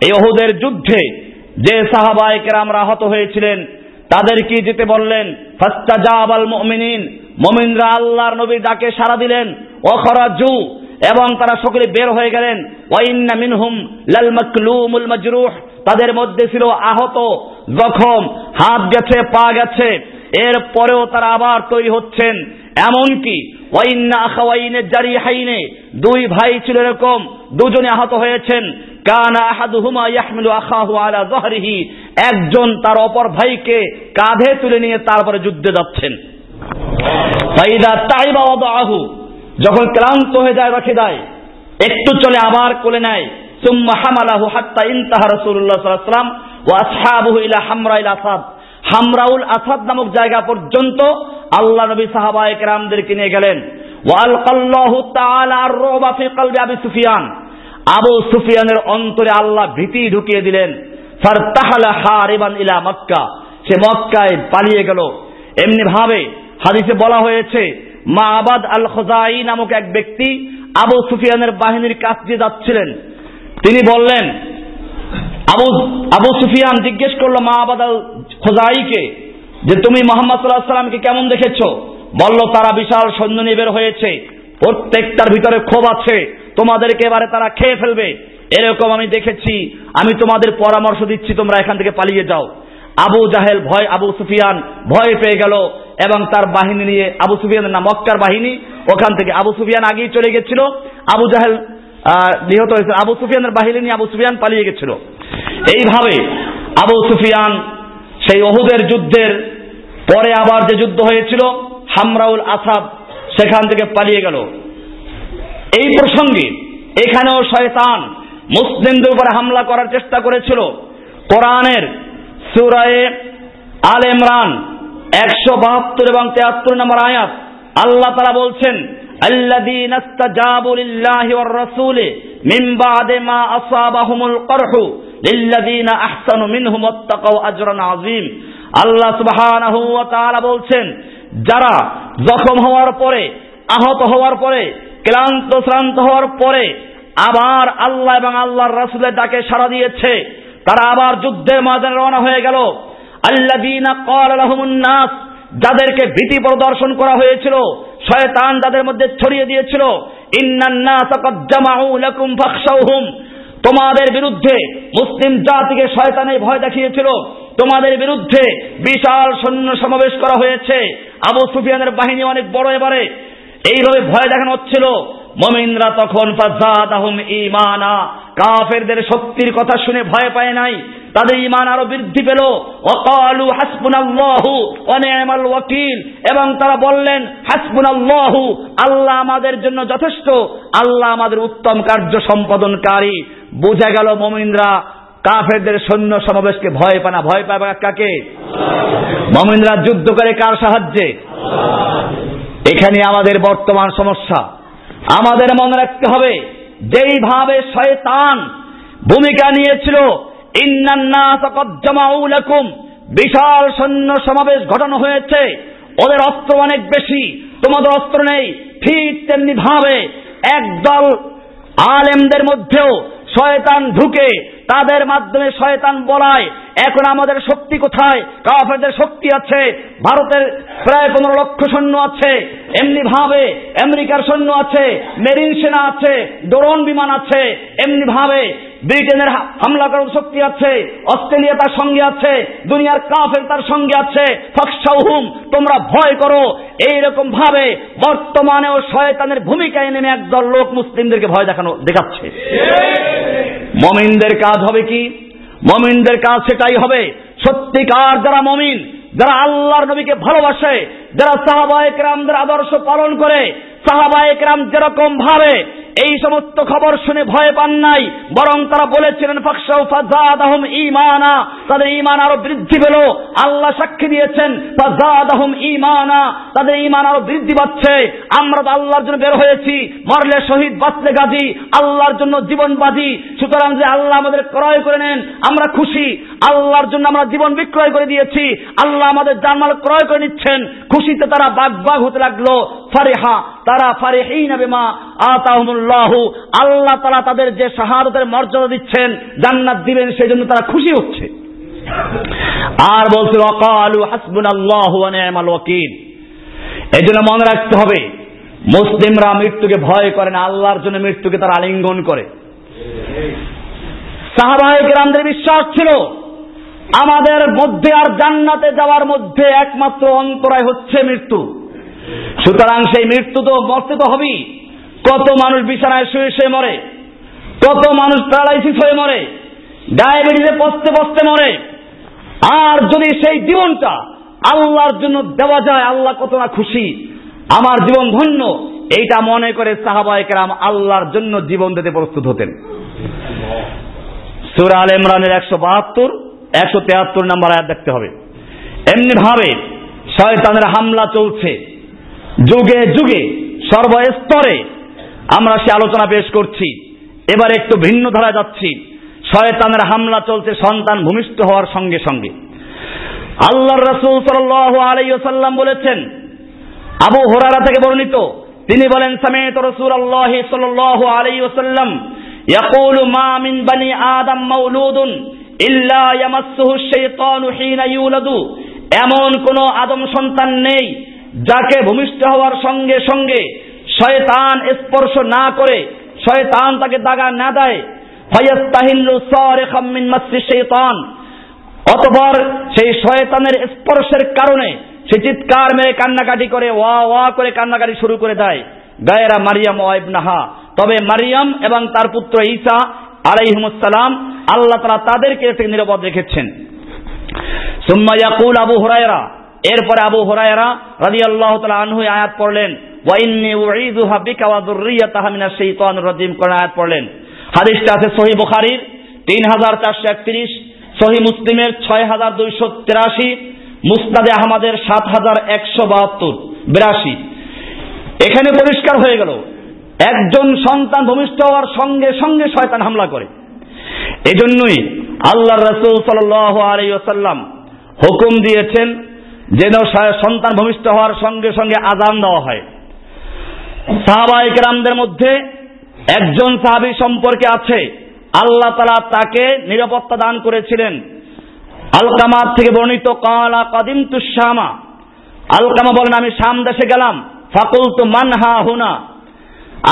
Speaker 1: এই ওহুদের যুদ্ধে যে সাহাবায় কেরামরা আহত হয়েছিলেন তাদেরকে যেতে বললেন? ফাস্তাজাবাল মুমিনিন, মুমিনরা আল্লাহর নবী ডাকে সাড়া দিলেন, ওখরাজু, এবং তারা সকলে বের হয়ে গেলেন। ওয়াইন্না মিনহুম লাল মাকলুমুল মাজরুহ, তাদের মধ্যে ছিল আহত, জখম, হাত গেছে, পা গেছে। এর পরেও তারা আবার তৈরি হচ্ছেন। এমনকি দুই ভাই ছিল এরকম, দুজনে আহত হয়েছেন। একজন তার অপর ভাইকে কাঁধে তুলে নিয়ে তারপরে যুদ্ধে যাচ্ছেন। যখন ক্লান্ত হয়ে যায় রাখে দেয়, একটু চলে আবার কোলে নেয়। সুম্মা হামালাহু হাত্তা ইনতাহা রাসূলুল্লাহ সাল্লাল্লাহু আলাইহি ওয়াসাল্লাম ওয়া আসহাবুহু ইলা হামরাইল আসাদ হামরাউল আসাদ নামক জায়গা পর্যন্ত আল্লাহ নবী সাহাবায়ে কেরামদেরকে নিয়ে গেলেন। ওয়ালকাল্লাহু তাআলা আর-রুবা ফি সুফিয়ান। আবু সুফিয়ানের অন্তরে আল্লাহ ভীতি ঢুকিয়ে দিলেন। ফারতাহালা হারিবান ইলা মক্কা। সে মক্কায় পালিয়ে গেল। এমনি ভাবে হাদিসে বলা হয়েছে, মা আবাদ আল খোজাই নামক এক ব্যক্তি আবু সুফিয়ানের বাহিনীর কাছ দিয়ে যাচ্ছিলেন। তিনি বললেন আবু আবু সুফিয়ান জিজ্ঞেস করল, মা আবাদ আল খোজাইকে, যে তুমি মোহাম্মদ সাল্লাহ সাল্লামকে কেমন দেখেছ? বলল, তারা বিশাল সৈন্য নিয়ে বের হয়েছে। প্রত্যেকটার ভিতরে ক্ষোভ আছে। তোমাদেরকে এবারে তারা খেয়ে ফেলবে। এরকম আমি দেখেছি। আমি তোমাদের পরামর্শ দিচ্ছি, তোমরা এখান থেকে পালিয়ে যাও। আবু জাহেল ভয়, আবু সুফিয়ান ভয় পেয়ে গেল এবং তার বাহিনী নিয়ে, আবু সুফিয়ানের নাম মক্কার বাহিনী, ওখান থেকে আবু সুফিয়ান আগেই চলে গেছিল। আবু জাহেল নিহত হয়েছে। আবু সুফিয়ানের বাহিনী নিয়ে আবু সুফিয়ান পালিয়ে গেছিল। এইভাবে আবু সুফিয়ান সেই অহুদের যুদ্ধের পরে আবার যে যুদ্ধ হয়েছিল, হামরাউল আসাব সেখান থেকে পালিয়ে গেল। এই প্রসঙ্গে এখানেও শয়তান মুসলিমদের উপরে হামলা করার চেষ্টা করেছিল। কোরআনের সুরায়ে আল ইমরান একশো বাহাত্তর এবং তেহাত্তর নম্বর আয়াত আল্লাহ তারা বলছেন الذين استجابوا لله والرسول من بعد ما أصابهم القرح للذين أحسنوا منهم واتقوا أجرا عظيم আল্লাহ সুবহানাহু ওয়া তাআলা বলছেন যারা জখম হওয়ার পরে আহত হওয়ার পরে ক্লান্ত শ্রান্ত হওয়ার পরে আবার আল্লাহ এবং আল্লাহর রাসূলের ডাকে সাড়া দিয়েছে তারা আবার যুদ্ধের ময়দানে রওনা হয়ে গেল আল্লাযীনা ক্বালা লাহুমুন নাস যাদেরকে ভীতি প্রদর্শন করা হয়েছিল শয়তান তাদের মধ্যে ছড়িয়ে দিয়েছিল। তোমাদের বিরুদ্ধে মুসলিম জাতিকে শয়তানের ভয় দেখিয়েছিল। তোমাদের বিরুদ্ধে বিশাল সৈন্য সমাবেশ করা হয়েছে। আবু সুফিয়ানের বাহিনী অনেক বড় এবারে। এইভাবে ভয় দেখানো হচ্ছিল। মমিনরা তখন ইমানা কাফেরদের শক্তির কথা শুনে ভয় পায় নাই। তাদের ইমান আরও বৃদ্ধি পেল। অকালু হাসবুনাল্লাহু অনেমাল ওয়াকিল। এবং তারা বললেন, হাসবুনাল্লাহু, আল্লাহ আমাদের জন্য যথেষ্ট। আল্লাহ আমাদের উত্তম কার্য সম্পাদনকারী। বোঝা গেল মমিনরা, কাফেরদের সৈন্য সমাবেশকে ভয় পায় না। ভয় পায় কাকে? মমিনরা যুদ্ধ করে কার সাহায্যে? এখানে আমাদের বর্তমান সমস্যা। আমাদের মনে রাখতে হবে, যেইভাবে শয়তান ভূমিকা নিয়েছিল বিশাল সৈন্য সমাবেশ ঘটানো হয়েছে। ওদের অস্ত্র অনেক বেশি। তোমাদের অস্ত্র নেই। ঠিক তেমনি ভাবে একদল আলেমদের মধ্যেও শয়তান ঢুকে তাদের মাধ্যমে শয়তান বলায় এখন আমাদের শক্তি কোথায়? কাফেরদের শক্তি আছে ভারতের প্রায় পনেরো লক্ষ সৈন্য আছে এমনি ভাবে আমেরিকার সৈন্য আছে মেরিন সেনা আছে ড্রোন বিমান আছে এমনি ভাবে ব্রিটেনের হামলা করার শক্তি আছে অস্ট্রেলিয়া তার সঙ্গে আছে দুনিয়ার কাফের তার সঙ্গে আছে ফকসাউহুম তোমরা ভয় করো। এইরকম ভাবে বর্তমানেও শয়তানের ভূমিকায় নেমে একদল লোক মুসলিমদেরকে ভয় দেখানো দেখাচ্ছে। মমিনদের কাজ হবে কি? মমিনদের কাজ সেটাই হবে। সত্যিকার যারা মমিন, যারা আল্লাহর নবীকে ভালোবাসে, যারা সাহাবায়ক রামদের আদর্শ পালন করে সাহাবায়ক রাম যেরকম ভাবে এই সমস্ত খবর শুনে ভয় পান নাই, বরং তারা বলেছিলেন ইমানা তাদের ইমান আরও বৃদ্ধি পেল। আল্লাহ সাক্ষী দিয়েছেন ইমানা তাদের ইমান আরও বৃদ্ধি পাচ্ছে। আমরা তো আল্লাহর জন্য বের হয়েছি, মরলে শহীদ, বাঁচলে গাজী, আল্লাহর জন্য জীবন বাজি সুতরাং যে আল্লাহ আমাদের ক্রয় করে নেন, আমরা খুশি। আল্লাহর জন্য আমরা জীবন বিক্রয় করে দিয়েছি। আল্লাহ আমাদের জানমাল ক্রয় করে নিচ্ছেন। খুশিতে তারা বাগ বাগ হতে লাগল। ফারেহা তারা ফারেহীন বেমা আতাহমুল্লাহু। আল্লাহ তারা তাদের যে শাহাদতের মর্যাদা দিচ্ছেন, জান্নাত দিবেন সেই জন্য তারা খুশি হচ্ছে। আর বলছে অকালু হাসবুন আল্লাহ ওয়াকিল। এই জন্য মনে রাখতে হবে, মুসলিমরা মৃত্যুকে ভয় করে না, আল্লাহর জন্য মৃত্যুকে তারা আলিঙ্গন করে। সাহাবাহিক রামদের বিশ্বাস ছিল, আমাদের মধ্যে আর জান্নাতে যাওয়ার মধ্যে একমাত্র অন্তরায় হচ্ছে মৃত্যু। সুতরাং সেই মৃত্যু তো মরতে তো হবেই। কত মানুষ বিছানায় শুয়ে শুয়ে মরে, কত মানুষ প্যারালাইসিস হয়ে মরে, ডায়াবেটিসে পচতে পচতে মরে। আর যদি সেই জীবনটা আল্লাহর জন্য দেওয়া যায়, আল্লাহ কত না খুশি। আমার জীবন ধন্য, এইটা মনে করে সাহাবাহিকেরাম আল্লাহর জন্য জীবন দিতে প্রস্তুত হতেন। সুরা আল ইমরানের একশো বাহাত্তর, একশো তেহাত্তর নাম্বার আয়াত দেখতে হবে। এমনি ভাবে শয়তানের হামলা চলছে। যুগে যুগে সর্বস্তরে আমরা সে আলোচনা পেশ করছি এবার একটু ভিন্ন ধারা যাচ্ছি শয়তানের হামলা চলছে সন্তান ভূমিষ্ঠ হওয়ার সঙ্গে সঙ্গে আল্লাহ রসুল সাল আলাইসাল্লাম বলেছেন আবু হোরারা থেকে বর্ণিত তিনি বলেন সমেত রসুল আল্লাহ সাল আলাইসাল্লাম يقول ما من بني آدم مولود إلا يمسه الشيطان حين يولد এমন কোন আদম সন্তান নেই যাকে ভূমিষ্ঠ হওয়ার সঙ্গে সঙ্গে শয়তান স্পর্শ না করে, শয়তান তাকে দাগা না দেয়। মিন মাসি সেই শয়তানের স্পর্শের কারণে সে চিৎকার মেরে কান্নাকাটি করে, ওয়া ওয়া করে কান্নাকাটি শুরু করে দেয়। গায়েরা মারিয়াম ওয়াইবনাহা তবে মারিয়াম এবং তার পুত্র ঈসা আলাইহিমুসালাম আল্লাহ তারা তাদেরকে নিরাপদ রেখেছেন। সুম্মা ইয়াকুল আবু হুরায়রা এরপরে আবু হরায়রা রাদিয়াল্লাহু তাআলা আনহু আয়াত পড়লেন ওয়া ইন্নী উঈযুহা বিকা ওয়া যুররিয়াতাহা মিনাশ শাইতানির রাজিম কোন আয়াত পড়লেন। হাদিসটা আছে সহিহ বুখারীর 3431 সহিহ মুসলিমের 6283 মুসনাদে আহমদের 7172 82 এখানে পরিষ্কার হয়ে গেল, একজন সন্তান ভূমিষ্ঠ হওয়ার সঙ্গে সঙ্গে শয়তান হামলা করে। এজন্যই আল্লাহ রসুল সাল্লাম হুকুম দিয়েছেন যেন সন্তান ভূমিষ্ঠ হওয়ার সঙ্গে সঙ্গে আজান দেওয়া হয়। সাহাবাহিক রামদের মধ্যে একজন সাহাবি সম্পর্কে আছে। আল্লাহ তালা তাকে নিরাপত্তা দান করেছিলেন। আলকামার থেকে বর্ণিত, কালা কদিম তুসামা আলকামা বলেন, আমি শাম দেশে গেলাম। ফাকুল তো মান হা হুনা?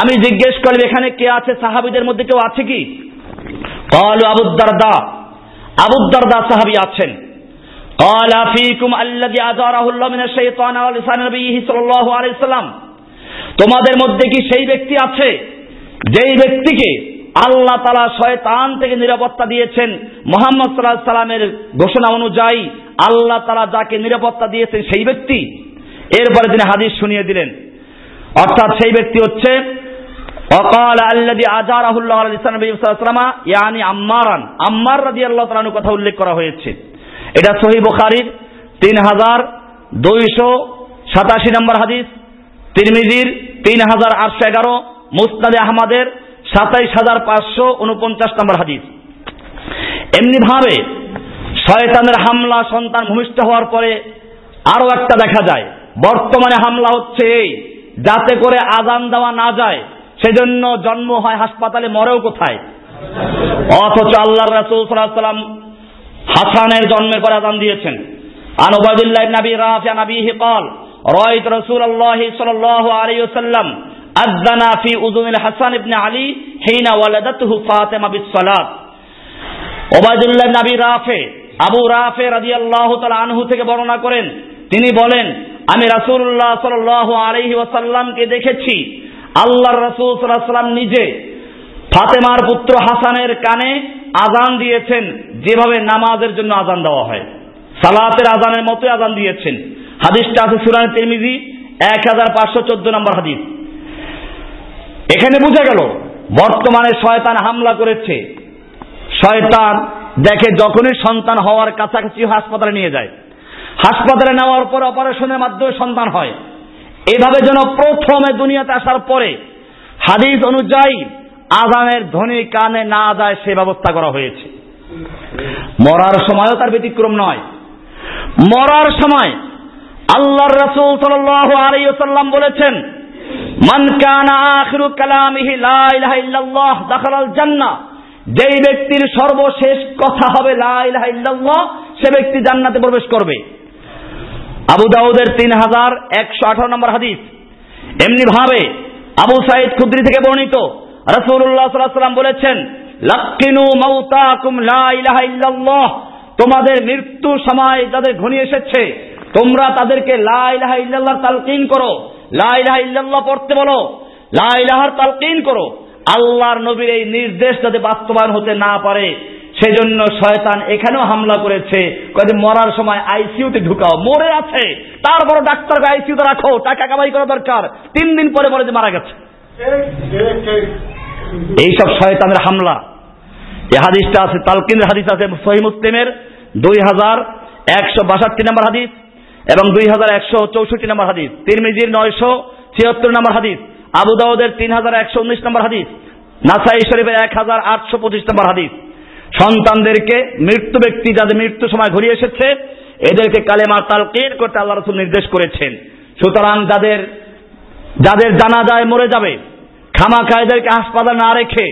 Speaker 1: আমি জিজ্ঞেস করি এখানে কে আছে? সাহাবিদের মধ্যে কেউ আছে কি? কালু আবুদ্দারদা আবুদ্দারদা সাহাবি আছেন। قال فيكم الذي أجاره الله من الشيطان على لسان نبيه صلى الله عليه وسلم তোমাদের মধ্যে কি সেই ব্যক্তি আছে যেই ব্যক্তিকে আল্লাহ তালা শয়তান থেকে নিরাপত্তা দিয়েছেন মোহাম্মদ সাল্লাহ সাল্লামের ঘোষণা অনুযায়ী আল্লাহ তালা যাকে নিরাপত্তা দিয়েছেন সেই ব্যক্তি এরপরে তিনি হাদিস শুনিয়ে দিলেন অর্থাৎ সেই ব্যক্তি হচ্ছে অকাল আল্লাদি আজারাহুল্লাহ আলাইসালামা ইয়ানি আম্মারান আম্মার রাজি আল্লাহ তালানুর কথা উল্লেখ করা হয়েছে এটা সহি বুখারির তিন হাজার দুইশো সাতাশি নম্বর হাদিস, তিরমিজির তিন হাজার আটশো এগারো মুস্তাদে আহমদের সাতাইশ হাজার পাঁচশো উনপঞ্চাশ নম্বর হাদিস। এমনি ভাবে শয়তানের হামলা সন্তান ভূমিষ্ঠ হওয়ার পরে আরও একটা দেখা যায়। বর্তমানে হামলা হচ্ছে এই, যাতে করে আজান দেওয়া না যায়, সেজন্য জন্ম হয় হাসপাতালে, মরেও কোথায়? অথচ আল্লাহ রাসূল সাল্লাম হাসানের জন্মের পর আদান দিয়েছেন। আন ওবায়দুল্লাহ নাবী রাফিয়া নবী কল রয়ত রসুল আল্লাহ সাল্লাহ আলী ওসাল্লাম আদানা ফি উজুনিল হাসান ইবনে আলী হিনা ওয়ালাদাতুহু ফাতেমা বিসসালাত। ওবাদুল্লাহ নবী রাফে, আবু রাফে রাদিয়াল্লাহু তাআলা আনহু থেকে বর্ণনা করেন। তিনি বলেন, আমি রাসূলুল্লাহ সাল্লাল্লাহু আলাইহি ওয়াসাল্লামকে দেখেছি। আল্লাহ রাসূল সাল্লাল্লাহু আলাইহি নিজে ফাতেমার পুত্র হাসানের কানে আজান দিয়েছেন, যেভাবে নামাজের জন্য আজান দেওয়া হয়। সালাতের আজানের মতো আজান দিয়েছেন। হাদিসটা আছে সুরান তিরমিজি এক হাজার পাঁচশো চোদ্দ নম্বর হাদিস। এখানে বুঝা গেল, বর্তমানে শয়তান হামলা করেছে। শয়তান দেখে যখনই সন্তান হওয়ার কাছাকাছি হাসপাতালে নিয়ে যায়। হাসপাতালে নেওয়ার পর অপারেশনের মাধ্যমে সন্তান হয়। এভাবে যেন প্রথমে দুনিয়াতে আসার পরে হাদিস অনুযায়ী আজানের ধ্বনি কানে না যায় সে ব্যবস্থা করা হয়েছে। মরার সময়ও তার ব্যতিক্রম নয়। মরার সময় আল্লাহর রাসূল সাল্লাল্লাহু আলাইহি ওয়াসাল্লাম বলেছেন, মান কানা আখিরু কালামিহি লা ইলাহা ইল্লাল্লাহ দাখালাল জান্নাহ। যেই ব্যক্তির সর্বশেষ কথা হবে লা ইলাহা ইল্লাল্লাহ, সে ব্যক্তি জান্নাতে প্রবেশ করবে। আবু দাউদের তিন হাজার একশো আঠারো নম্বর হাদিস। এমনি ভাবে আবু সাইদ খুদ্রি থেকে বর্ণিত রসুল্লাহ সাল্লাম বলেছেন, লাক্কিনু ইল্লাল্লাহ। তোমাদের মৃত্যু সময় যাদের ঘনিয়ে এসেছে, তোমরা তাদেরকে লা ইলাহা তালকিন করো। লা ইলাহা পড়তে বলো, লা তালকিন করো। আল্লাহর নবীর এই নির্দেশ যাতে বাস্তবায়ন হতে না পারে, সেজন্য শয়তান এখানেও হামলা করেছে, কয়েকদিন মরার সময় আইসিউতে ঢুকাও, মরে আছে তারপর ডাক্তারকে আইসিউতে রাখো, টাকা কামাই করা দরকার, তিন দিন পরে পরে যে মারা গেছে। এইসব শয়তানের হামলা। এ হাদিসটা আছে, তালকিনের হাদিস আছে সহি মুসলিমের দুই হাজার একশো বাষট্টি নম্বর হাদিস এবং দুই হাজার একশো চৌষট্টি নম্বর হাদিস। তিরমিজির নয়শো ছিয়াত্তর নম্বর হাদিস, আবু দাউদের তিন হাজার একশো উনিশ নম্বর হাদিস, নাসাই শরীফের এক হাজার আটশো পঁচিশ নম্বর হাদিস। সন্তানদেরকে, মৃত্যু ব্যক্তি যাদের মৃত্যু সময় ঘুরিয়ে এসেছে, এদেরকে কালেমা তালকিন করতে আল্লাহ রসুল নির্দেশ করেছেন। সুতরাং যাদের যাদের জানা যায় মরে যাবে খামাখা এদেরকে হাসপাতাল না রেখে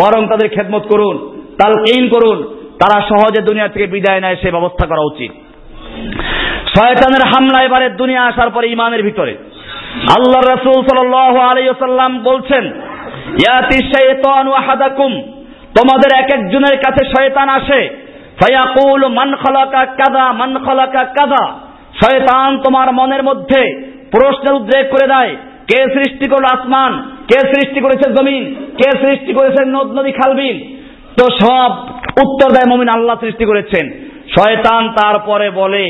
Speaker 1: বরং তাদের খেদমত করুন, তালকিন করুন, তারা সহজে দুনিয়া থেকে বিদায় নেয়, সে ব্যবস্থা করা উচিত। শয়তানের হামলা এবারে দুনিয়া আসার পরে ইমানের ভিতরে। আল্লাহ রসুল সাল আলাইসাল্লাম বলছেন তোমাদের এক একজনের কাছে শয়তান আসে, ফায়াকুল মান খলাকা কাদা মান খলাকা কাদা শয়তান তোমার মনের মধ্যে প্রশ্নের উদ্রেক করে দেয় কে সৃষ্টি করল আসমান? কে সৃষ্টি করেছে জমিন? কে সৃষ্টি করেছে নদ, নদী খালবিল তো সব উত্তর দেয় মমিন, আল্লাহ সৃষ্টি করেছেন। শয়তান তারপরে বলে,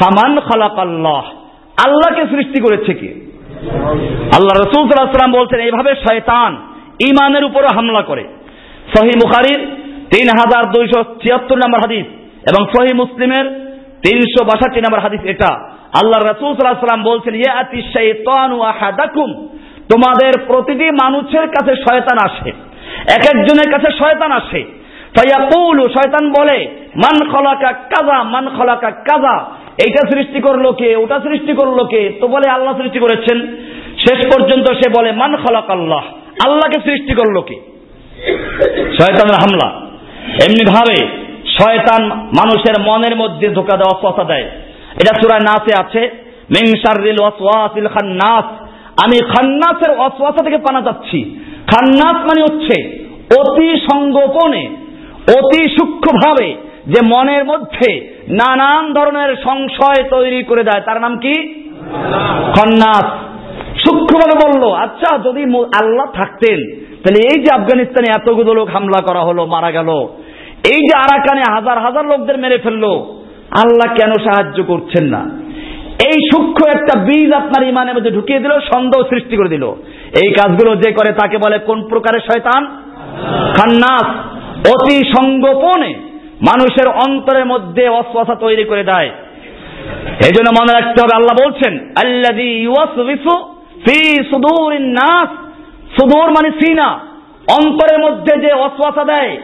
Speaker 1: ফামান খালাক আল্লাহ আল্লাহকে সৃষ্টি করেছে কি? আল্লাহ রসুল সাল্লাম বলছেন, এইভাবে শয়তান ইমানের উপরে হামলা করে। সহি বুখারির তিন হাজার দুইশো ছিয়াত্তর নম্বর হাদিস এবং সহি মুসলিমের তিনশো বাষট্টি নম্বর হাদিস এটা। আল্লাহ রসুল বলছেন ইয়ে আতি আহাদাকুম। তোমাদের প্রতিটি মানুষের কাছে শয়তান আসে এক একজনের কাছে শয়তান আসে। ফায়াকুলু, শয়তান বলে, মান খলাকা কাজা মান খলাকা কাজা এইটা সৃষ্টি করল কে, ওটা সৃষ্টি করল কে? তো বলে আল্লাহ সৃষ্টি করেছেন। শেষ পর্যন্ত সে বলে, মান খলাক আল্লাহ আল্লাহকে সৃষ্টি করল কে? শয়তানের হামলা। এমনি ভাবে শয়তান মানুষের মনের মধ্যে ধোকা দেওয়া অসুস্থতা দেয়। এটা সুরায় নাসে আছে। খান্নাস। আমি খান্নাসের অসুস্থতা থেকে পানা যাচ্ছি। খান্নাস মানে হচ্ছে অতি সঙ্গোপনে, অতি সূক্ষ্মভাবে যে মনের মধ্যে নানান ধরনের সংশয় তৈরি করে দেয়। তার নাম কি? খন্নাস। সূক্ষ্মভাবে বলল আচ্ছা যদি আল্লাহ থাকতেন, তাহলে এই যে আফগানিস্তানে এতগুলো লোক হামলা করা হলো, মারা গেল, এই যে আরাকানে হাজার হাজার লোকদের মেরে ফেলল আল্লাহ কেন সাহায্য করছেন না? এই সূক্ষ্ম একটা বীজ আপনার ইমানের মধ্যে ঢুকিয়ে দিল, সন্দেহ সৃষ্টি করে দিল। এই কাজগুলো যে করে তাকে বলে কোন প্রকারের শয়তান? খান্নাস। অতি সঙ্গোপনে মানুষের অন্তরের মধ্যে অস্বসা তৈরি করে দেয়। এই জন্য মনে রাখতে হবে, আল্লাহ বলছেন আল্লাদি মানে সিনা। অন্তরের মধ্যে যে অস্বসা দেয়,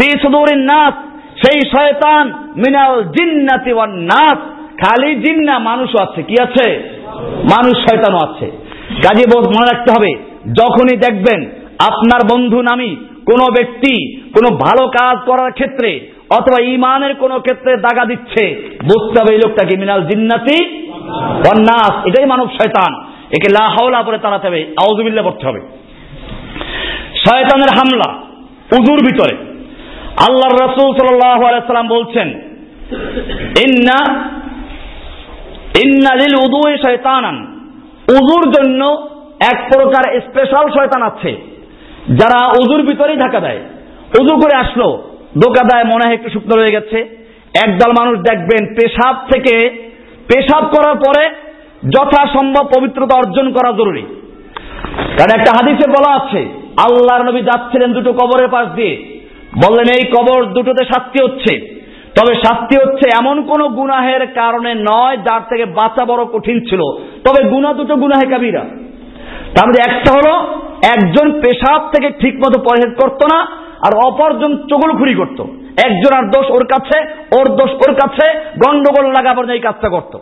Speaker 1: ফি সুদূরিন নাস। সেই শয়তান মিনাল জিন্নাতি নাস। খালি জিন্না মানুষও আছে। কি আছে? মানুষ শয়তানও আছে। কাজে মনে রাখতে হবে, যখনই দেখবেন আপনার বন্ধু নামি কোনো ব্যক্তি কোনো ভালো কাজ করার ক্ষেত্রে অথবা ইমানের কোনো ক্ষেত্রে দাগা দিচ্ছে, বুঝতে হবে এই লোকটাকে মিনাল জিন্নাতি নাস। এটাই মানব শয়তান। একে লাহাওলা করে তাড়াতে হবে আউজুবিল্লা পড়তে হবে। শয়তানের হামলা, উজুর ভিতরে। আল্লাহর রসুল সাল্লাম বলছেন, ইন্না ইন্নালিল উদুয়ে শয়তানান। উজুর জন্য এক প্রকার স্পেশাল শয়তান আছে, যারা উজুর ভিতরেই ঢাকা দেয়। উজু করে আসলো দোকা দেয়, মনে হয় একটু শুকনো রয়ে গেছে। একদল মানুষ দেখবেন পেশাব থেকে, পেশাব করার পরে যথাসম্ভব পবিত্রতা অর্জন করা জরুরি। কারণ একটা হাদিসে বলা আছে, আল্লাহর নবী যাচ্ছিলেন দুটো কবরের পাশ দিয়ে। বললেন, এই কবর দুটোতে শাস্তি হচ্ছে। তবে শাস্তি হচ্ছে এমন কোন গুনাহের কারণে নয় যার থেকে বাঁচা বড় কঠিন ছিল। তবে গুনা দুটো গুনাহে কাবিরা। তার মধ্যে একটা হলো, একজন পেশাব থেকে ঠিক মতো পরহেজ করতো না, আর অপরজন চগলখুরি করত। একজন আর দোষ ওর কাছে, ওর দোষ ওর কাছে, গন্ডগোল লাগা পর্যন্ত এই কাজটা করতো।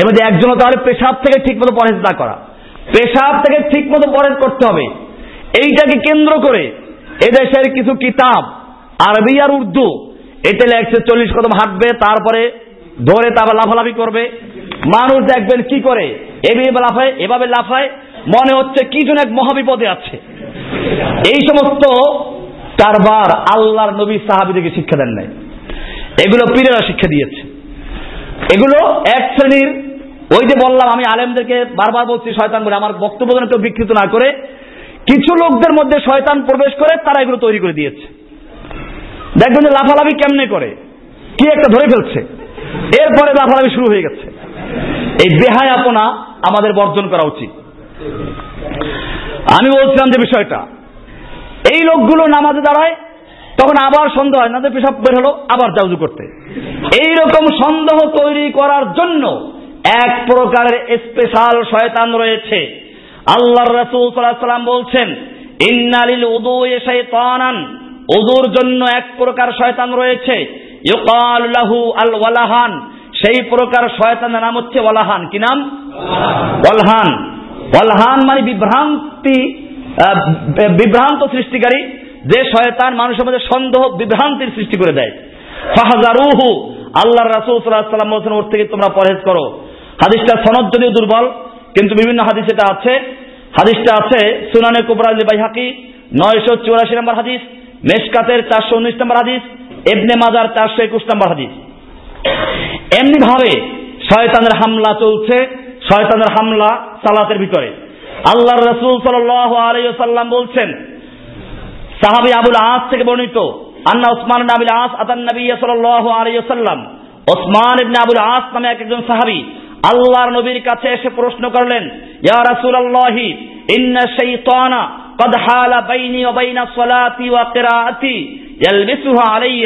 Speaker 1: এবার একজন তাহলে পেশাব থেকে ঠিক মতো পরহেজ না করা। পেশাব থেকে ঠিক মতো পরহেজ করতে হবে। এইটাকে কেন্দ্র করে এদেশের কিছু কিতাব, আরবি আর উর্দু, এতে লেখছে চল্লিশ কদম হাঁটবে, তারপরে ধরে তারপর লাফালাফি করবে। মানুষ দেখবেন কি করে? এভাবে লাফায় এভাবে লাফায়, মনে হচ্ছে কি যেন এক মহাবিপদে আছে। এই সমস্ত কারবার আল্লাহর নবী সাহাবিদেরকে শিক্ষা দেন নাই। এগুলো পীরেরা শিক্ষা দিয়েছে। এগুলো এক শ্রেণির, ওই যে বললাম, আমি আলেমদেরকে বারবার বলছি, শয়তান বলে, আমার বক্তব্য একটু বিকৃত না করে কিছু লোকদের মধ্যে শয়তান প্রবেশ করে, তারা এগুলো তৈরি করে দিয়েছে। দেখবেন যে লাফালাফি কেমনে করে? কি একটা ধরে ফেলছে। এরপরে লাফালাফি শুরু হয়ে গেছে। এই বেহায় আপনা আমাদের বর্জন করা উচিত। আমি বলছিলাম যে বিষয়টা, এই লোকগুলো নামাজে দাঁড়ায়, তখন আবার সন্দেহ হয়, না যে পেশাব বের হলো, আবার জাউজু করতে। এই রকম সন্দেহ তৈরি করার জন্য এক প্রকারের স্পেশাল শয়তান রয়েছে। আল্লাহর রাসূল সাল্লাম বলছেন ইন্নালিল উদু শাইতানান। উদুর জন্য এক প্রকার শয়তান রয়েছে। আল ওয়ালাহান। সেই প্রকার শয়তানের নাম হচ্ছে ওয়ালাহান। কি নাম? ওয়ালহান। ওয়ালহান মানে বিভ্রান্তি বিভ্রান্ত সৃষ্টিকারী। যে শয়তান মানুষের মধ্যে সন্দেহ, বিভ্রান্তির সৃষ্টি করে দেয়। ফাহাজারুহু। আল্লাহর রাসূল আলাইহি সাল্লাম বলেছেন, ওর থেকে তোমরা পরহেজ করো। হাদিসটা সনদ যদিও দুর্বল কিন্তু বিভিন্ন হাদিস এটা আছে। হাদিসটা আছে সুনানে কুবরা বাইহাকি, নয়শো চুরাশি নম্বর হাদিস মেসকাতের চারশো উনিশ নম্বর হাদিস এবনে মাজার চারশো একুশ নম্বর হাদিস। এমনি ভাবে শয়তানের হামলা চলছে, শয়তানের হামলা সালাতের ভিতরে। আল্লাহর রসুল সাল্লাম বলছেন, সাহাবি আবুল আস থেকে বর্ণিত, আন্না উসমান আবিল আস আতান নবী সাল্লাল্লাহু আলাইহি সাল্লাম ওসমান ইবনে আবুল আস নামে এক একজন সাহাবি আল্লাহর নবীর কাছে এসে প্রশ্ন করলেন ইয়া রাসূলুল্লাহি ইন্না শাইতানা قد حال بيني وبين صلاتي وقراءتي يلبسها علي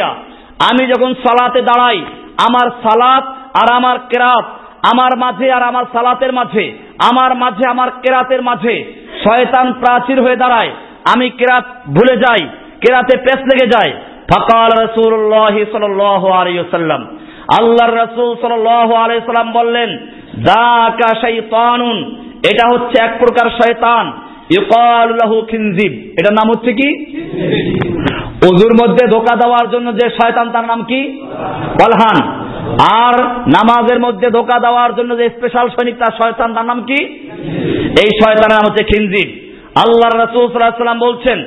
Speaker 1: আমি যখন সালাতে দাঁড়াই আমার সালাত আর আমার কেরাত আমার মাঝে আর আমার সালাতের মাঝে আমার মাঝে আমার কেরাতের মাঝে শয়তান প্রাচীর হয়ে দাঁড়ায় আমি কেরাত ভুলে যাই কেরাতে পেস লেগে যায় ফাকাল রাসূলুল্লাহ সাল্লাল্লাহু আলাইহি ওয়াসাল্লাম আল্লাহর রাসূল সাল্লাল্লাহু আলাইহি সাল্লাম বললেন যাকা শাইতানুন। এটা হচ্ছে এক প্রকার শয়তান। ইউকাল লাহু খিনজিব। এটার নাম হচ্ছে কি? অজুর মধ্যে ধোকা দেওয়ার জন্য যে শয়তান তার নাম কি? বলহান। আর নামাজের মধ্যে ধোকা দেওয়ার জন্য যে স্পেশাল সৈনিক তার শয়তান তার নাম কি? এই শয়তানের নাম হচ্ছে খিনজিব। আল্লাহর রাসূল সাল্লাল্লাহু আলাইহি সাল্লাম বলছেন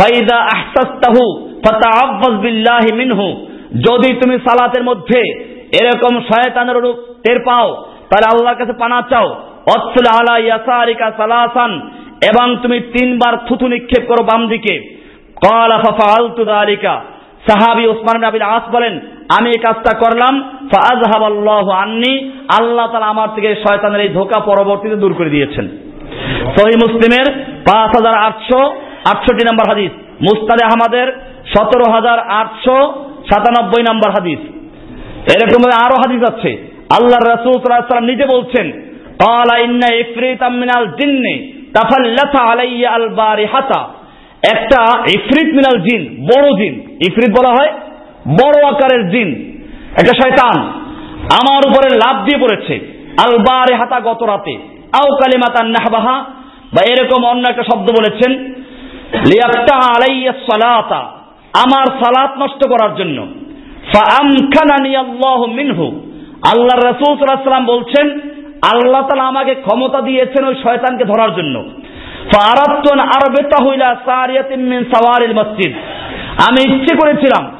Speaker 1: ফাইদা আহসাস্তাহু ফাতাআফাজ বিল্লাহি মিনহু। যদি তুমি সালাতের মধ্যে এরকম শয়তানের রূপ টের পাও, তাহলে আল্লাহর কাছে পানা চাও। অসল আলা ইয়াসারিকা সালাসান, এবং তুমি তিনবার থুতু নিক্ষেপ করো বাম দিকে কলা ফাফালতু দালিকা। সাহাবি ওসমান বিন আস বলেন, আমি এই কাজটা করলাম, ফাআযহাবাল্লাহু আন্নি, আল্লাহ তাআলা আমার থেকে শয়তানের এই ধোকা পরবর্তীতে দূর করে দিয়েছেন। সহি মুসলিমের পাঁচ হাজার আটশো আটষট্টি নম্বর হাদিস, মুস্তাদে আহমদের সতেরো হাজার আটশো সাতানব্বই নম্বর হাদিস। এরকম আরও হাদিস আছে। আল্লাহ রাসূল সাল্লাল্লাহু নিজে বলছেন, ক্বালা ইন্না ইফরিতাম মিনাল জিন্নি তাফাল্লাতা আলাইয়া আল বারিহাতা একটা ইফরিত মিনাল জিন, বড় জিন। ইফরিত বলা হয় বড় আকারের জিন। একটা শয়তান। আমার উপরে লাভ দিয়ে পড়েছে। আল বারিহাতা গত রাতে। আও কালিমাতান নাহবাহা। বা এরকম অন্য একটা শব্দ বলেছেন লিয়াক্তা আলাইয়া সালাতা। আমার সালাত নষ্ট করার জন্য। আল্লাহু মিনহু। আল্লাহর রাসূল সাল্লাম বলছেন, আল্লাহ তাআলা আমাকে ক্ষমতা দিয়েছেন ওই শয়তানকে ধরার জন্য। মসজিদ। আমি ইচ্ছে করেছিলাম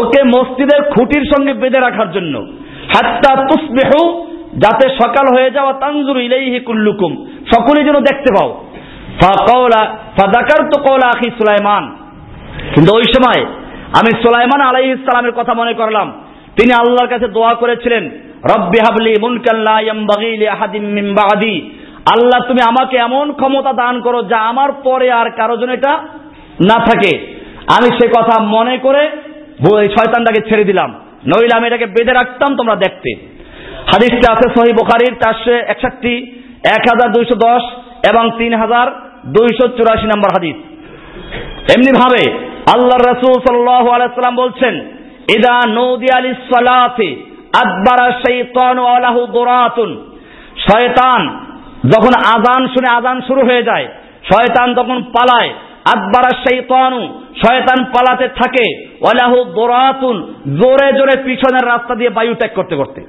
Speaker 1: ওকে মসজিদের খুঁটির সঙ্গে বেঁধে রাখার জন্য। হাত্তা তুসবিহু, যাতে সকাল হয়ে যাওয়া তানজুর ইলাইহি কুল্লুকুম। সকলেই যেন দেখতে পাও। ফাকাওলা ফাযাকারতু কওলা আখি সুলাইমান। কিন্তু ওই সময় আমি সুলাইমান আলাইহিস ইসলামের কথা মনে করলাম। তিনি আল্লাহর কাছে দোয়া করেছিলেন, রব্বি হাবলি বাদি। আল্লাহ, তুমি আমাকে এমন ক্ষমতা দান করো যা আমার পরে আর কারও জন্য এটা না থাকে। আমি সে কথা মনে করে শয়তানটাকে ছেড়ে দিলাম। নইলে আমি এটাকে বেঁধে রাখতাম তোমরা দেখতে। হাদিসটা আছে সহি বোখারির চারশো একষট্টি, এক হাজার দুইশো দশ এবং তিন হাজার দুইশো চুরাশি নম্বর হাদিস। এমনি ভাবে আল্লাহ রসুল আলাইসাল্লাম বলছেন, ইদা নৌদি আলী সালাতে আকবারা শৈতান আলাহু দোরাতুন। শয়তান যখন আজান শুনে আজান শুরু হয়ে যায়, শয়তান তখন পালায় আকবারা শৈতানু শয়তান পালাতে থাকে, ওয়ালাহু দোরাতুন, জোরে জোরে পিছনের রাস্তা দিয়ে বায়ু ত্যাগ করতে করতে।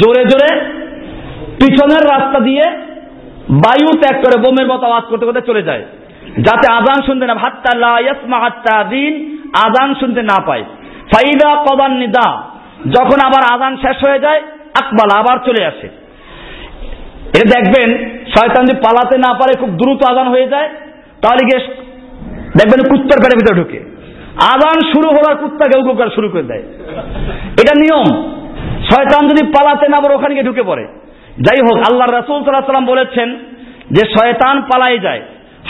Speaker 1: জোরে জোরে পিছনের রাস্তা দিয়ে বায়ু ত্যাগ করে বোমের মতো আওয়াজ করতে করতে চলে যায়। যাতে আজান শুনতে না হাত্তা লা হাত্তা দিন আজান শুনতে না পায়। ফাইদা কদান নিদা। যখন আবার আজান শেষ হয়ে যায়, আকবাল আবার চলে আসে। এটা দেখবেন, শয়তান যদি পালাতে না পারে, খুব দ্রুত আজান হয়ে যায়, তাহলে গিয়ে দেখবেন কুত্তার পেটের ভিতরে ঢুকে। আজান শুরু হওয়ার কুত্তাকে উগ্র করা শুরু করে দেয়। এটা নিয়ম। শয়তান যদি পালাতে না পারে, ওখানে গিয়ে ঢুকে পড়ে। যাই হোক আল্লাহ রাসুল সাল্লাহ সাল্লাম বলেছেন যে, শয়তান পালাই যায়।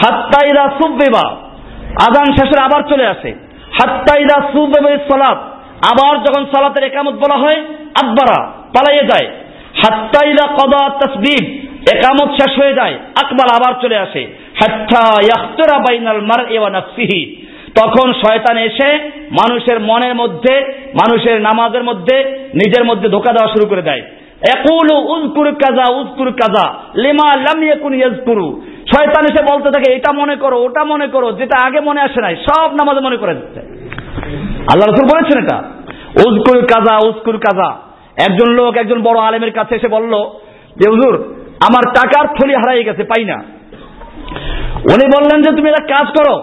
Speaker 1: হাত্তাইরা সুবেবা আজান শেষের আবার চলে আসে। হাত্তাইরা সুবেবে সলাপ আবার যখন সালাতের একামত বলা হয়, আকবারা পালাইয়ে যায়। হাত্তাইলা কদা তসবিব একামত শেষ হয়ে যায়, আকবার আবার চলে আসে। হাত্তা ইয়াখতারা বাইনাল মারই ওয়া নাফসিহি। তখন শয়তান এসে মানুষের মনের মধ্যে, মানুষের নামাজের মধ্যে, নিজের মধ্যে ধোকা দেওয়া শুরু করে দেয়। একুলু উজকুর কাজা উজকুর কাজা। লিমা লাম ইয়াকুন ইয়াজকুরু। শয়তান এসে বলতে থাকে, এটা মনে করো, ওটা মনে করো, যেটা আগে মনে আসে নাই, সব নামাজে মনে করে দিচ্ছে। আল্লাহ রসুল বলেছেন এটা। উজকুর কাজা উজকুর কাজা। একজন লোক, একজন বড় আলেমের কাছে এসে বলল, যে হুজুর, আমার টাকার থলি হারাই গেছে, পাই না। উনি বললেন যে, তুমি একটা কাজ করো,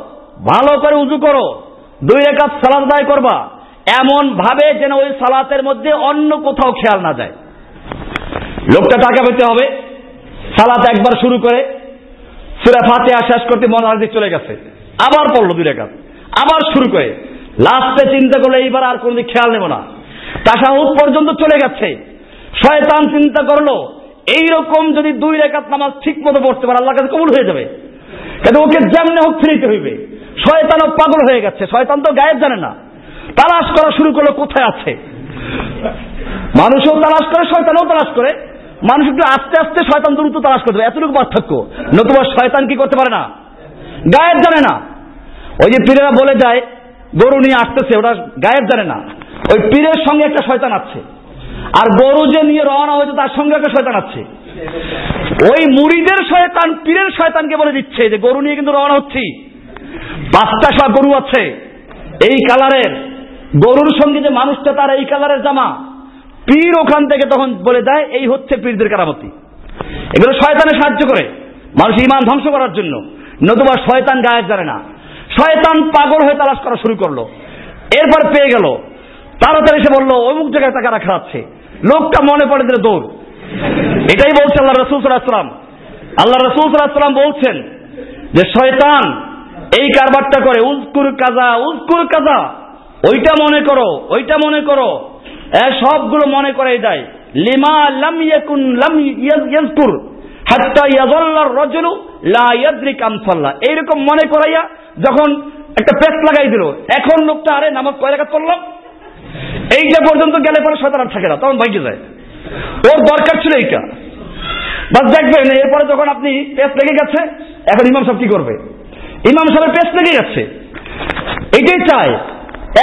Speaker 1: ভালো করে উজু করো, দুই রেখাত সালাদ দায় করবা। এমন ভাবে যেন ওই সালাতের মধ্যে অন্য কোথাও খেয়াল না যায়। লোকটা টাকা পেতে হবে। সালাত একবার শুরু করে, সুরা ফাতে শেষ করতে মনে চলে গেছে। আবার পড়ল দুই রেখাত। আবার শুরু করে। লাস্টে চিন্তা করলে, এইবার আর কোনদিন খেয়াল নেব না। তাসাহুদ পর্যন্ত চলে গেছে। শয়তান চিন্তা করল, এইরকম যদি দুই রেখাত নামাজ ঠিক মতো পড়তে পারে আল্লাহ কাছে কবুল হয়ে যাবে। কিন্তু ওকে যেমনি হোক ফিরিতে হইবে। শয়তানও পাগল হয়ে গেছে। শয়তান তো গায়েব জানে না। তালাশ করা শুরু করল, কোথায় আছে? মানুষও তালাশ করে, শয়তানও তালাশ করে। মানুষ একটু আস্তে আস্তে শয়তান দ্রুত তালাশ করতে পারে এতটুকু পার্থক্য। নতুবা শয়তান কি করতে পারে না? গায়েব জানে না। ওই যে পীরেরা বলে যায়, গরু নিয়ে আসতেছে ওটা গায়েব জানে না। ওই পীরের সঙ্গে একটা শয়তান আছে। আর গরু যে নিয়ে রওনা হয়েছে, তার সঙ্গে একটা শয়তান আছে। ওই মুড়িদের শয়তান, পীরের শয়তানকে বলে দিচ্ছে যে, গরু নিয়ে কিন্তু রওনা হচ্ছি। পাঁচটা সব গরু আছে, এই কালারের। গরুর সঙ্গে যে মানুষটা, তার এই কালারের জামা। পীর ওখান থেকে তখন বলে দেয়, এই হচ্ছে পীরদের কারামতি। এগুলো শয়তানে সাহায্য করে মানুষ ইমান ধ্বংস করার জন্য। নতুবা শয়তান গায়েব জানে না। শয়তান পাগল হয়ে তালাশ করা শুরু করল। এরপর পেয়ে গেল। তাড়াতাড়ি এসে বলল অমুক জায়গায় টাকা রাখা আছে লোকটা মনে পড়ে দিলে দৌড়। এটাই বলছে আল্লাহ রসুল সাল্লাহাম আল্লাহ রসুল সাল্লাহাম বলছেন যে, শয়তান, এই কারবারটা করে উজকুর কাজা উজকুর কাজা ওইটা মনে করো, ওইটা মনে করো। সবগুলো মনে করে দেয় লিমা লাম ইয়াকুন লাম ইয়াজকুর। হাত্তা ইয়াজাল্লার রজুলু লা ইয়াদরিক আমসাল্লাহ এইরকম মনে করাইয়া যখন একটা পেস্ট লাগাই দিল, এখন লোকটা আরে নামাজ কয় রাকাত পড়লাম এইটা পর্যন্ত গেলে পরে শয়তান থাকে না, তখন ভাইকে যায়। ওর দরকার ছিল এইটা। বাস দেখবেন, এরপরে যখন আপনি পেস্ট লেগে গেছে, এখন ইমাম সাহেব কি করবে? ইমাম সাহেবের পেস্ট লেগে যাচ্ছে এটাই চায়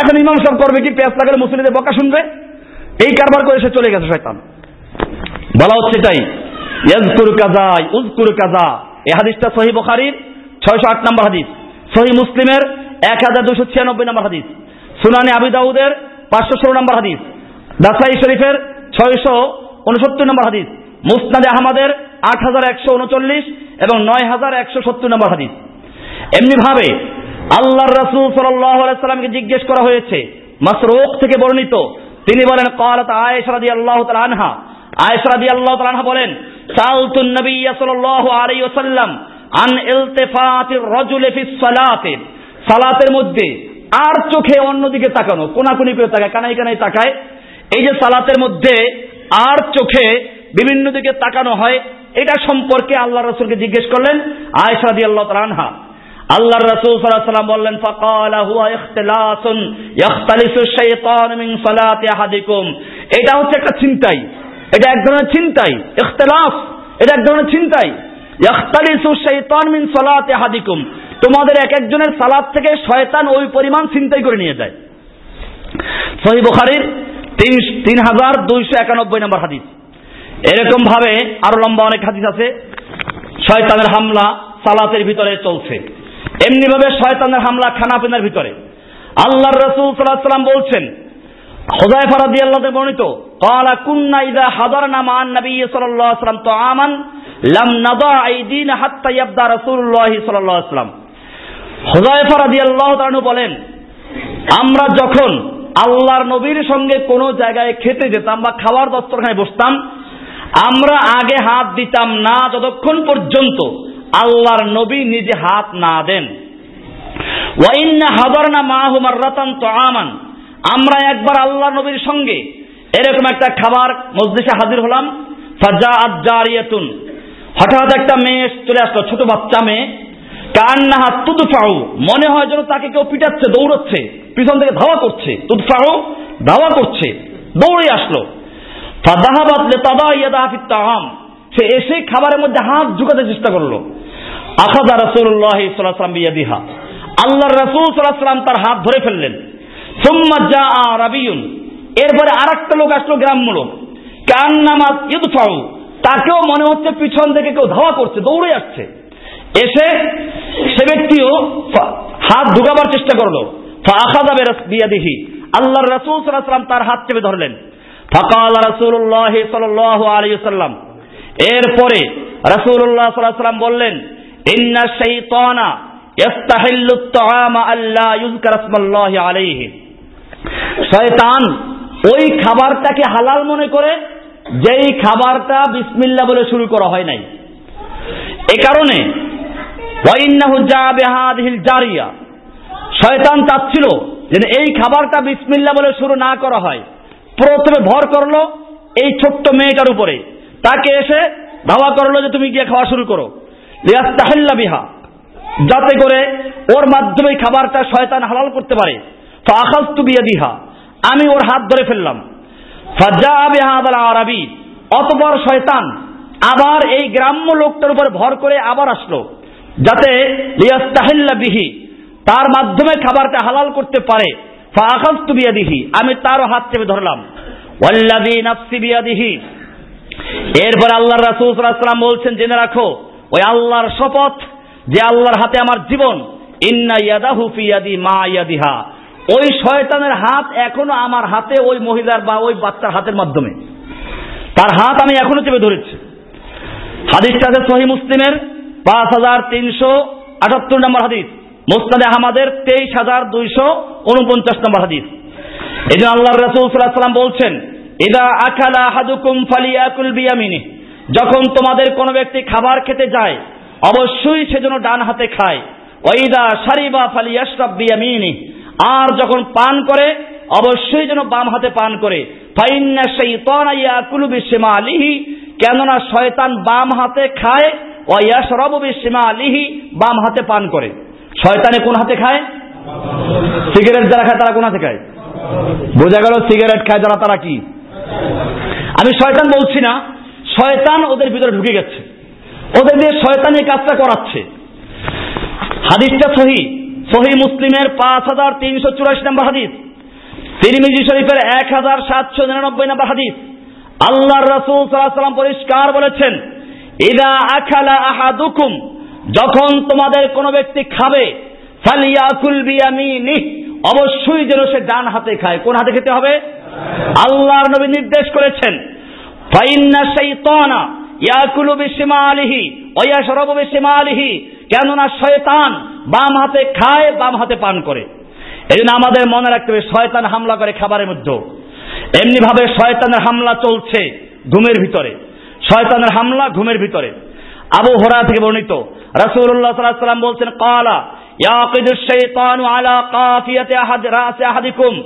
Speaker 1: এখন ইমাম সাহেব করবে কি পেস্ট লাগালে মুসলিমদের বকা শুনবে? এই কারবার করে সে চলে গেছে, শয়তান। বলা হচ্ছে তাই ইয়াজকুর কাজা উজকুর কাজা এই হাদিসটা সহি বখারির ছয়শো আট নম্বর হাদিস, সহি মুসলিমের এক হাজার দুশো ছিয়ানব্বই নম্বর হাদিস, সুনানি আবি দাউদের পাঁচশো ষোলো নম্বর হাদিস দাসাই শরীফের ছয়শো উনসত্তর নম্বর হাদিস, মুসনাদে আহমদের আট হাজার একশো উনচল্লিশ এবং নয় হাজার একশো সত্তর নম্বর হাদিস। এমনি ভাবে আল্লাহ রসুল সাল্লামকে জিজ্ঞেস করা হয়েছে মাসরুক থেকে বর্ণিত তিনি বলেন, কালাত আয়েশা রাদিয়াল্লাহু তাআলা আনহা। আয়েশা রাদিয়াল্লাহু তাআলা আনহা বলেন সালতুন নবী সাল্লাল্লাহু আলাইহি ওয়াসাল্লাম আন ইলতিফাতির রাজুলি ফিস সালাতে। সালাতের মধ্যে আর চোখে অন্যদিকে তাকানো, কোনাকুনি করে তাকায়, কানাই কানাই তাকায়। এই যে সালাতের মধ্যে আর চোখে বিভিন্ন দিকে তাকানো হয়, এটা সম্পর্কে আল্লাহ রসুলকে জিজ্ঞেস করলেন আয়েশা রাদিয়াল্লাহু তাআলা আনহা। আল্লাহ রসুল সাল্লাম বললেন, ফাকালা এটা হচ্ছে একটা চিন্তাই এটা এক ধরনের চিন্তাই ইখতিলাস, এটা এক ধরনের চিন্তাই ইখতালিসু শাইতান মিন সালাতি আহাদিকুম। তোমাদের এক একজনের সালাত থেকে শয়তান ওই পরিমাণ চিন্তাই করে নিয়ে যায়। সহি বুখারীর তিন তিন হাজার দুইশো একানব্বই নম্বর হাদিস। এরকম ভাবে আরও লম্বা অনেক হাদিস আছে। শয়তানের হামলা সালাতের ভিতরে চলছে। এমনি ভাবে শয়তানের হামলা খানাপিনার ভিতরে। আল্লাহর রসুল সাল্লাম বলছেন হোজায় ফারাদি আল্লাহ বর্ণিত কালা কুন্না ইদা হাদার না মান নবী সাল্লাহ আসলাম তো আমান লাম নাদা আইদিন হাত্তা ইয়াবদা রসুল্লাহ সাল্লাহ আসলাম হোজায় ফারাদি আল্লাহ তানু বলেন, আমরা যখন আল্লাহর নবীর সঙ্গে কোনো জায়গায় খেতে যেতাম বা খাওয়ার দস্তরখানে বসতাম, আমরা আগে হাত দিতাম না যতক্ষণ পর্যন্ত আল্লাহর নবী নিজে হাত না দেন। রাতান আমান আমরা একবার আল্লাহ নবীর সঙ্গে এরকম একটা খাবার মসজিদে হাজির হলাম হঠাৎ একটা মেয়ে চলে আসলো, ছোট বাচ্চা মেয়ে। কান্নাহা তুদফাউ। মনে হয় যেন তাকে কেউ পিটাচ্ছে, দৌড়চ্ছে, পিছন থেকে ধাওয়া করছে। তুদফাউ, ধাওয়া করছে, দৌড়ে আসলো। ফাদাহাবাত লেতাদা ইয়াদা হাফিত তাহাম সে এসে খাবারের মধ্যে হাত ঢুকাতে চেষ্টা করল। আখাদা রাসূলুল্লাহ সাল্লাল্লাহু আলাইহি বিয়াদিহা। আল্লাহর রাসূল সাল্লাল্লাহু তার হাত ধরে ফেললেন। সুম্মা জাআ রাবিয়ুন এরপরে আরেকটা লোক আসলো গ্রাম্য লোক। কান্নামাত ইদফাউ। তাকেও মনে হচ্ছে পিছন থেকে কেউ ধাওয়া করছে, দৌড়ে আসছে। এসে সে ব্যক্তিও হাত ঢুকাবার চেষ্টা করল। ফাখাদা বিয়াদিহি। আল্লাহর রাসূল সাল্লাল্লাহু আলাইহি তার হাত চেপে ধরলেন। ফাকাল রাসূলুল্লাহ সাল্লাল্লাহু আলাইহি ওয়াসাল্লাম। এরপরে রাসূলুল্লাহ সাল্লাল্লাহু বললেন ইন্না শয়তান ওই খাবারটাকে হালাল মনে করে যেই খাবারটা বিসমিল্লাহ বলে শুরু করা হয় নাই। এ কারণে জারিয়া। শয়তান চাচ্ছিল যে এই খাবারটা বিসমিল্লাহ বলে শুরু না করা হয়। প্রথমে ভর করল এই ছোট্ট মেয়েটার উপরে। তাকে এসে ধাওয়া করল যে তুমি গিয়ে খাওয়া শুরু করো। বিহা। যাতে করে ওর মাধ্যমে খাবারটা শয়তান হালাল করতে পারে। তো তু বিয়া দিহা আমি ওর হাত ধরে ফেললাম। আরবি। অতপর শয়তান আবার এই গ্রাম্য লোকটার উপর ভর করে আবার আসলো। যাতে বিহি তার মাধ্যমে খাবারটা হালাল করতে পারে। ফাখাস্তু বিয়াদিহি। আমি তারও হাত চেপে ধরলাম। ওয়াল্লাযী নাফসি বিয়াদিহি। এরপর আল্লাহ রাসূল সাল্লাল্লাহু বলছেন, জেনে রাখো ওই আল্লাহর শপথ যে আল্লাহর হাতে আমার জীবন। ইন্না ইয়াদাহু ফি ইয়াদি মা ইয়াদিহা। ওই শয়তানের হাত এখনও আমার হাতে, ওই মহিলার বা ওই বাচ্চার হাতের মাধ্যমে। তার হাত আমি এখনও চেপে ধরেছি। হাদিসটা আছে সহি মুসলিমের পাঁচ হাজার তিনশো আটাত্তর নম্বর হাদিস। মোস্তাদে আহমাদের তেইশ হাজার দুইশো উনপঞ্চাশ নম্বর হাদিস। এই জন্য আল্লাহ রসুল সাল্লাহ সাল্লাম বলছেন, ইদা আখালা হাদুকুম ফালিয়াকুল বিয়ামিনি যখন তোমাদের কোনো ব্যক্তি খাবার খেতে যায়, অবশ্যই সেজন্য ডান হাতে খায়। ওইদা সারিবা ফালিয়াশরাব বিয়ামিনি। আর যখন পান করে, অবশ্যই যেন বাম হাতে পান করে। ফাইন্না শাইতান ইয়াকুলু বিশিমালিহি। কেননা শয়তান বাম হাতে খায় ও ইয়াশরাবু বিশিমালিহি, বাম হাতে পান করে। শয়তানে কোন হাতে খায়? সিগারেট যারা খায়, তারা কোন হাতে খায়? বোঝা গেল সিগারেট খায় যারা, তারা কি? আমি শয়তান বলছি না শয়তান ওদের ভিতরে ঢুকে গেছে। ওদের দিয়ে শয়তান এই কাজটা করাচ্ছে। হাদিসটা সহি। সহি মুসলিমের পাঁচ হাজার তিনশো চুরাশি নম্বর হাদিস। তিরমিজি শরীফের এক হাজার সাতশো নিরানব্বই নম্বর হাদিস। আল্লাহর রসুল সাল্লাম পরিষ্কার বলেছেন, ইদা আখালা আহাদুকুম, যখন তোমাদের কোনো ব্যক্তি খাবে, ফালিয়াকুল বিয়ামিনি অবশ্যই যেন সে ডান হাতে খায়। কোন হাতে খেতে হবে? আল্লাহর নবী নির্দেশ করেছেন কেননা শয়তান বাম হাতে খায়, বাম হাতে পান করে। এই জন্য আমাদের মনে রাখতে হবে, শয়তান হামলা করে খাবারের মধ্যে। এমনি ভাবে শয়তানের হামলা চলছে ঘুমের ভিতরে। শয়তানের হামলা ঘুমের ভিতরে। আবু হরা থেকে বর্ণিত, রাসূলুল্লাহ সাল্লাল্লাহু আলাইহি সাল্লাম বলছেন ক্বালা ইয়াকিদু শাইতানু আলা কাফিয়াতি আহাদ রাসি আহাদিকুম,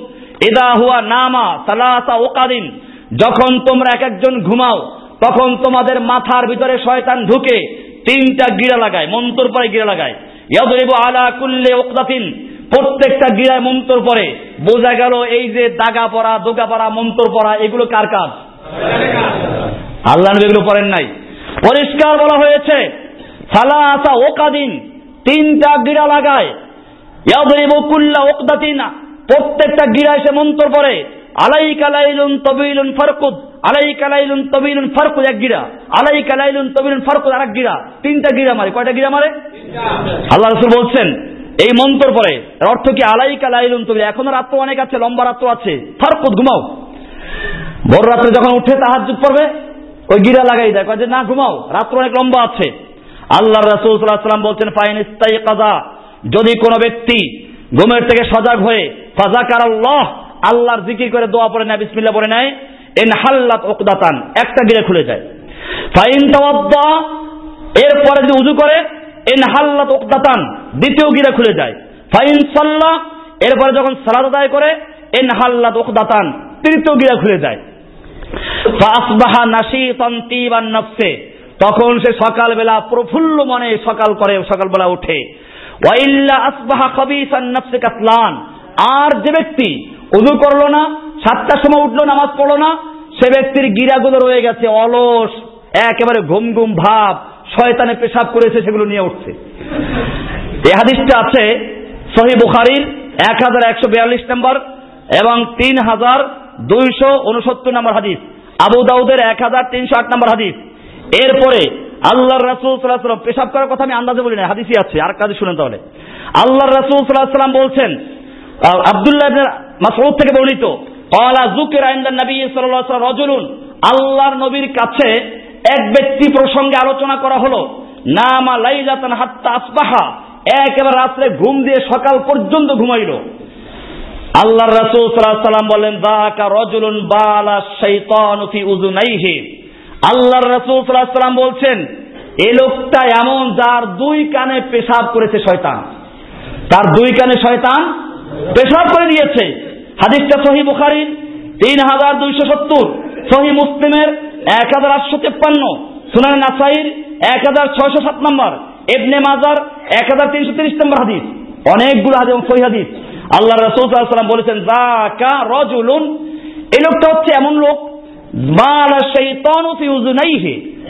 Speaker 1: ইদা হুয়া নামা সালাসা ওকাদিন যখন তোমরা এক একজন ঘুমাও, তখন তোমাদের মাথার ভিতরে শয়তান ঢুকে তিনটা গিরা লাগায়, মন্তর পরে গিরা লাগায়। ইয়াদরিবু আলা কুল্লি ওকদাতিন প্রত্যেকটা গিরায় মন্তর পরে। বোঝা গেল এই যে দাগা পড়া দোগা পড়া মন্তর পড়া এগুলো কার কাজ? আল্লাহ এগুলো পড়েন নাই। পরিষ্কার বলা হয়েছে সালা আসা ওকাদিন তিনটা গিরা লাগায়। ইয়াদরিবু কুল্লা ওকদাতিন প্রত্যেকটা গিরা এসে মন্তর পরে আলাই কালাইলুন তবিলুন ফারকুদ আলাই কালাইলুন তবিলুন ফারকুদ এক গিরা আলাই কালাইলুন তবিলুন ফারকুদ আরেক গিরা, তিনটা গিরা মারে, কয়টা গিরা মারে? আল্লাহ রসুল বলছেন, এই মন্তর পরে অর্থ কি আলাই কালাইলুন তবিল, এখনও রাত্র অনেক আছে, লম্বা রাত্র আছে, ফারকুদ ঘুমাও। ভোর রাত্রে যখন উঠে তাহার পড়বে, ওই গিরা লাগাই দেয়, কয় যে না ঘুমাও, রাত্র অনেক লম্বা আছে। আল্লাহ রাসুল সাল্লাহ বলছেন, ফাইন ইস্তাই কাজা যদি কোনো ব্যক্তি ঘুমের থেকে সজাগ হয়ে ফাজাকার আল্লাহ আল্লাহর জিকির করে দোয়া পড়ে নেয় বিসমিল্লা পড়ে নেয়। এন হাল্লাত ওকদাতান একটা গিরে খুলে যায়। ফাইন তাওয়াদ্দা, এরপরে যদি উজু করে, এন হাল্লাত ওকদাতান দ্বিতীয় গিরে খুলে যায়। ফাইন সাল্লাহ এরপরে যখন সালাদ আদায় করে, এন হাল্লাত ওকদাতান তৃতীয় গিরা খুলে যায়। ফাসবাহা নাশীতান তিবান নফসে, তখন সে সকালবেলা প্রফুল্ল মনে সকাল করে, সকালবেলা উঠে। ওয়াইল্লা আসবাহা খবিসান নফসে কাসলান আর যে ব্যক্তি উদু করল না, সাতটার সময় উঠল, নামাজ পড়ল না, সে ব্যক্তির গিরাগুলো রয়ে গেছে, অলস, একেবারে ঘুম ঘুম ভাব, শয়তানে পেশাব করেছে সেগুলো নিয়ে উঠছে। এ হাদিসটা আছে সহি বুখারির এক হাজার একশো বিয়াল্লিশ নম্বর এবং তিন হাজার দুইশো উনসত্তর নম্বর হাদিস। আবু দাউদের এক হাজার তিনশো আট নম্বর হাদিস। এরপরে আল্লাহ রাসুল সাল্লাহ পেশাব করার কথা আমি আন্দাজে বলি না হাদিসই আছে, আর কাজে শুনেন তাহলে। আল্লাহ রাসুল সাল্লাহ সাল্লাম বলছেন আব্দুল্লাহ মাসউদ থেকে বর্ণিত কলা জুকের আইন্দার নবী সাল্লাল্লাহু রজুলুন আল্লাহর নবীর কাছে এক ব্যক্তি প্রসঙ্গে আলোচনা করা হলো, নামা লাইলাতান হাত্তা আসবাহা একেবারে রাত্রে ঘুম দিয়ে সকাল পর্যন্ত ঘুমাইল। আল্লাহর রাসূল সাল্লাল্লাহু সাল্লাম বলেন, দাকা রজুলুন বালা শাইতানু ফি উযুনাইহি আল্লাহর রাসূল সাল্লাল্লাহু সাল্লাম বলছেন এই লোকটা এমন যার দুই কানে পেশাব করেছে শয়তান তার দুই কানে শয়তান পেশাব করে দিয়েছে হাদিসটা সহি বুখারির, তিন হাজার দুইশো সত্তর। সহি মুসলিমের এক হাজার আটশো তেপ্পান্ন। সুনান নাসাইর এক হাজার ছয়শো সাত নম্বর। এবনে মাজার এক হাজার তিনশো তিরিশ নম্বর হাদিস। অনেকগুলো হাদিস সহি হাদিস। আল্লাহ রসুল সাল্লাম বলেছেন জাকা রজুলুন এই লোকটা হচ্ছে এমন লোক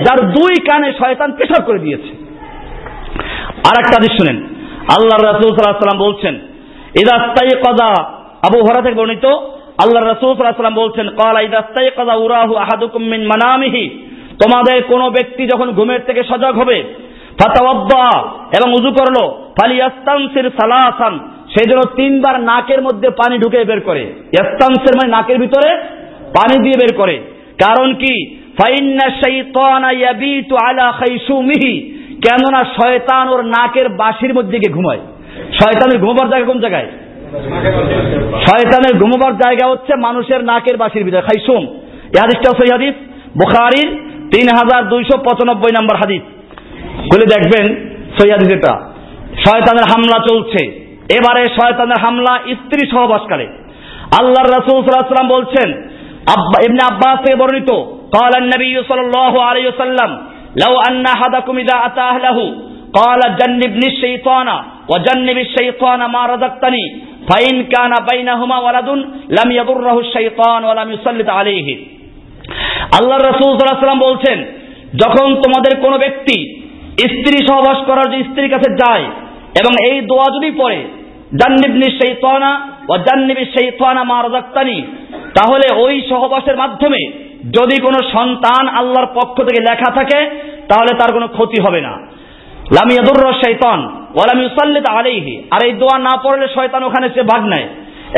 Speaker 1: যার দুই কানে শয়তান পেশাব করে দিয়েছে। আর একটা হাদিস শুনেন। আল্লাহ রসুল সাল্লাহ সাল্লাম বলছেন আবু হরা থেকে বর্ণিত আল্লাহ রসুল বলছেন উরাহু মিন মানামিহি তোমাদের কোন ব্যক্তি যখন ঘুমের থেকে সজাগ হবে এবং উজু করল সালাসান সেই জন্য তিনবার নাকের মধ্যে পানি ঢুকে বের করে। ইয়াস্তানসির মানে নাকের ভিতরে পানি দিয়ে বের করে। কারণ কি? আলা কেননা শয়তান ওর নাকের বাঁশির মধ্যে গিয়ে ঘুমায়। শয়তানের ঘুমাবার জায়গা কোন জায়গায় শয়তানের ঘুমাবার জায়গা হচ্ছে মানুষের নাকের বাঁশির ভিতরে খাইসুম এই হাদিসটাও সেই হাদিস বুখারির তিন হাজার দুইশো পঁচানব্বই নম্বর হাদিস বলে দেখবেন সেই হাদিস এটা শয়তানের হামলা চলছে এবারে শয়তানের হামলা স্ত্রী সহবাসকালে আল্লাহর রাসূল সাল্লাল্লাহু আলাইহি ওয়াসাল্লাম বলছেন আব্বা ইবনে আব্বাস থেকে বর্ণিত قال النبي صلى الله عليه وسلم لو أن أحدكم إذا أتى أهله قال جنبني الشيطان وجنب الشيطان ما رزقتني فإن كان بينهما ولد لم يضره الشيطان ولم يسلط عليه আল্লাহ রসুল সাল্লাম বলছেন যখন তোমাদের কোনো ব্যক্তি স্ত্রী সহবাস করার যে স্ত্রীর কাছে যায় এবং এই দোয়া যদি পড়ে জান্নিবনি সেই তনা ও জান্নিবি সেই তনা মা রাজাক্তানি তাহলে ওই সহবাসের মাধ্যমে যদি কোনো সন্তান আল্লাহর পক্ষ থেকে লেখা থাকে তাহলে তার কোনো ক্ষতি হবে না লামিয়াদুর শৈতান ওয়ালাম ইউসাল্লিত আলাইহি। আর এই দোয়া না পড়লে শয়তান ওখানে সে ভাগ নেয়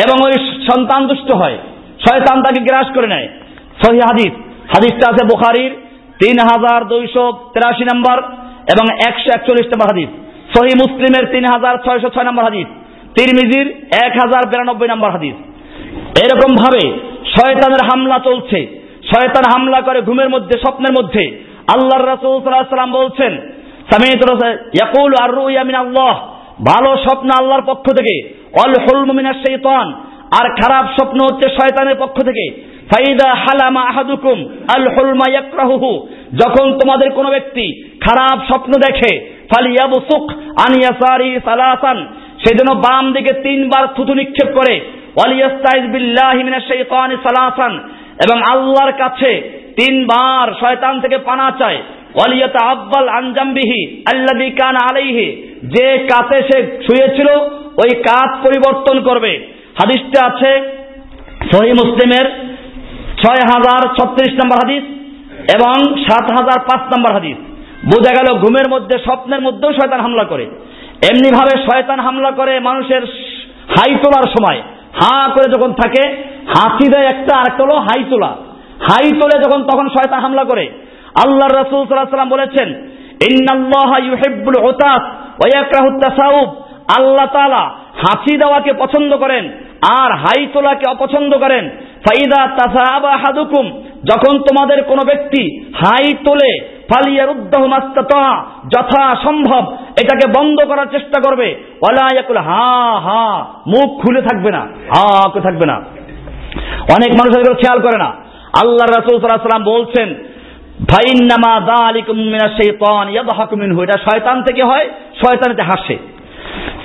Speaker 1: এবং ওই সন্তান দুষ্ট হয়। শয়তান তাকে গ্রাস করে নেয়। সহি হাদিস। হাদিসটা আছে বুখারির তিন হাজার দুইশো তেরাশি নম্বর এবং একশো একচল্লিশ নম্বর হাদিস। সহি মুসলিমের তিন হাজার ছয়শো ছয় নম্বর হাদিস। তিরমিজির এক হাজার বিরানব্বই নম্বর হাদিস। এরকম ভাবে শয়তানের হামলা চলছে। শয়তান হামলা করে ঘুমের মধ্যে, স্বপ্নের মধ্যে। আল্লাহর রাসূল সাল্লাল্লাহু সাল্লাম বলছেন সামিত আর রুইয়া মিন আল্লাহ ভালো স্বপ্ন আল্লাহর পক্ষ থেকে অল হুলমু মিনাশ শাইতান। আর খারাপ স্বপ্ন হচ্ছে শয়তানের পক্ষ থেকে। ফাইদা হালামা আহাদুকুম আল হুলমা ইয়াকরাহুহু। যখন তোমাদের কোনো ব্যক্তি খারাপ স্বপ্ন দেখে, ফালিয়াবসুক আন ইয়াসারি সালাসান। সেজন্য বাম দিকে তিনবার থুতু নিক্ষেপ করে, ওয়ালিয়াস্তাইজ বিল্লাহি মিনাশ শাইতানি সালাসান। এবং আল্লাহর কাছে তিনবার শয়তান থেকে পানা চায়। আব্বাল আনজাম্বিহি আল্লাযী কানা আলাইহি। যে কাতে সে শুয়েছিল, ওই কাত পরিবর্তন করবে। হাদিসটা আছে সহি মুসলিমের ছয় হাজার ছত্রিশ নম্বর হাদিস এবং সাত হাজার পাঁচ নম্বর হাদিস। বোঝা গেল ঘুমের মধ্যে স্বপ্নের মধ্যেও শয়তান হামলা করে। এমনি ভাবে শয়তান হামলা করে মানুষের হাই তোলার সময়। হা করে যখন থাকে হাসি দেয় একটা আর একটা হলো হাই তোলা। হাই তোলে যখন, তখন শয়তান হামলা করে। আল্লাহ রসুল সাল্লাম বলেছেন, ইন্নাল্লাহ ইউহিব্বুল ওতাস ওয়াকরাহুত তাসাউব। আল্লাহ তাআলা হাসি দেওয়াকে পছন্দ করেন আর হাই তোলাকে অপছন্দ করেন। ফাইদা তাসাবা হাদুকুম যখন তোমাদের কোনো ব্যক্তি হাই তোলে যথা সম্ভব এটাকে বন্ধ করার চেষ্টা করবে। হা হা, মুখ খুলে থাকবে না, হা থাকবে না। অনেক মানুষ এগুলো খেয়াল করে না। আল্লাহ রাসুল সাল্লাম বলছেন ভাইন্নামা দা আলিকুম মিনা শাইতান ইয়াদহাকু মিনহু। এটা শয়তান থেকে হয় শয়তানেতে হাসে।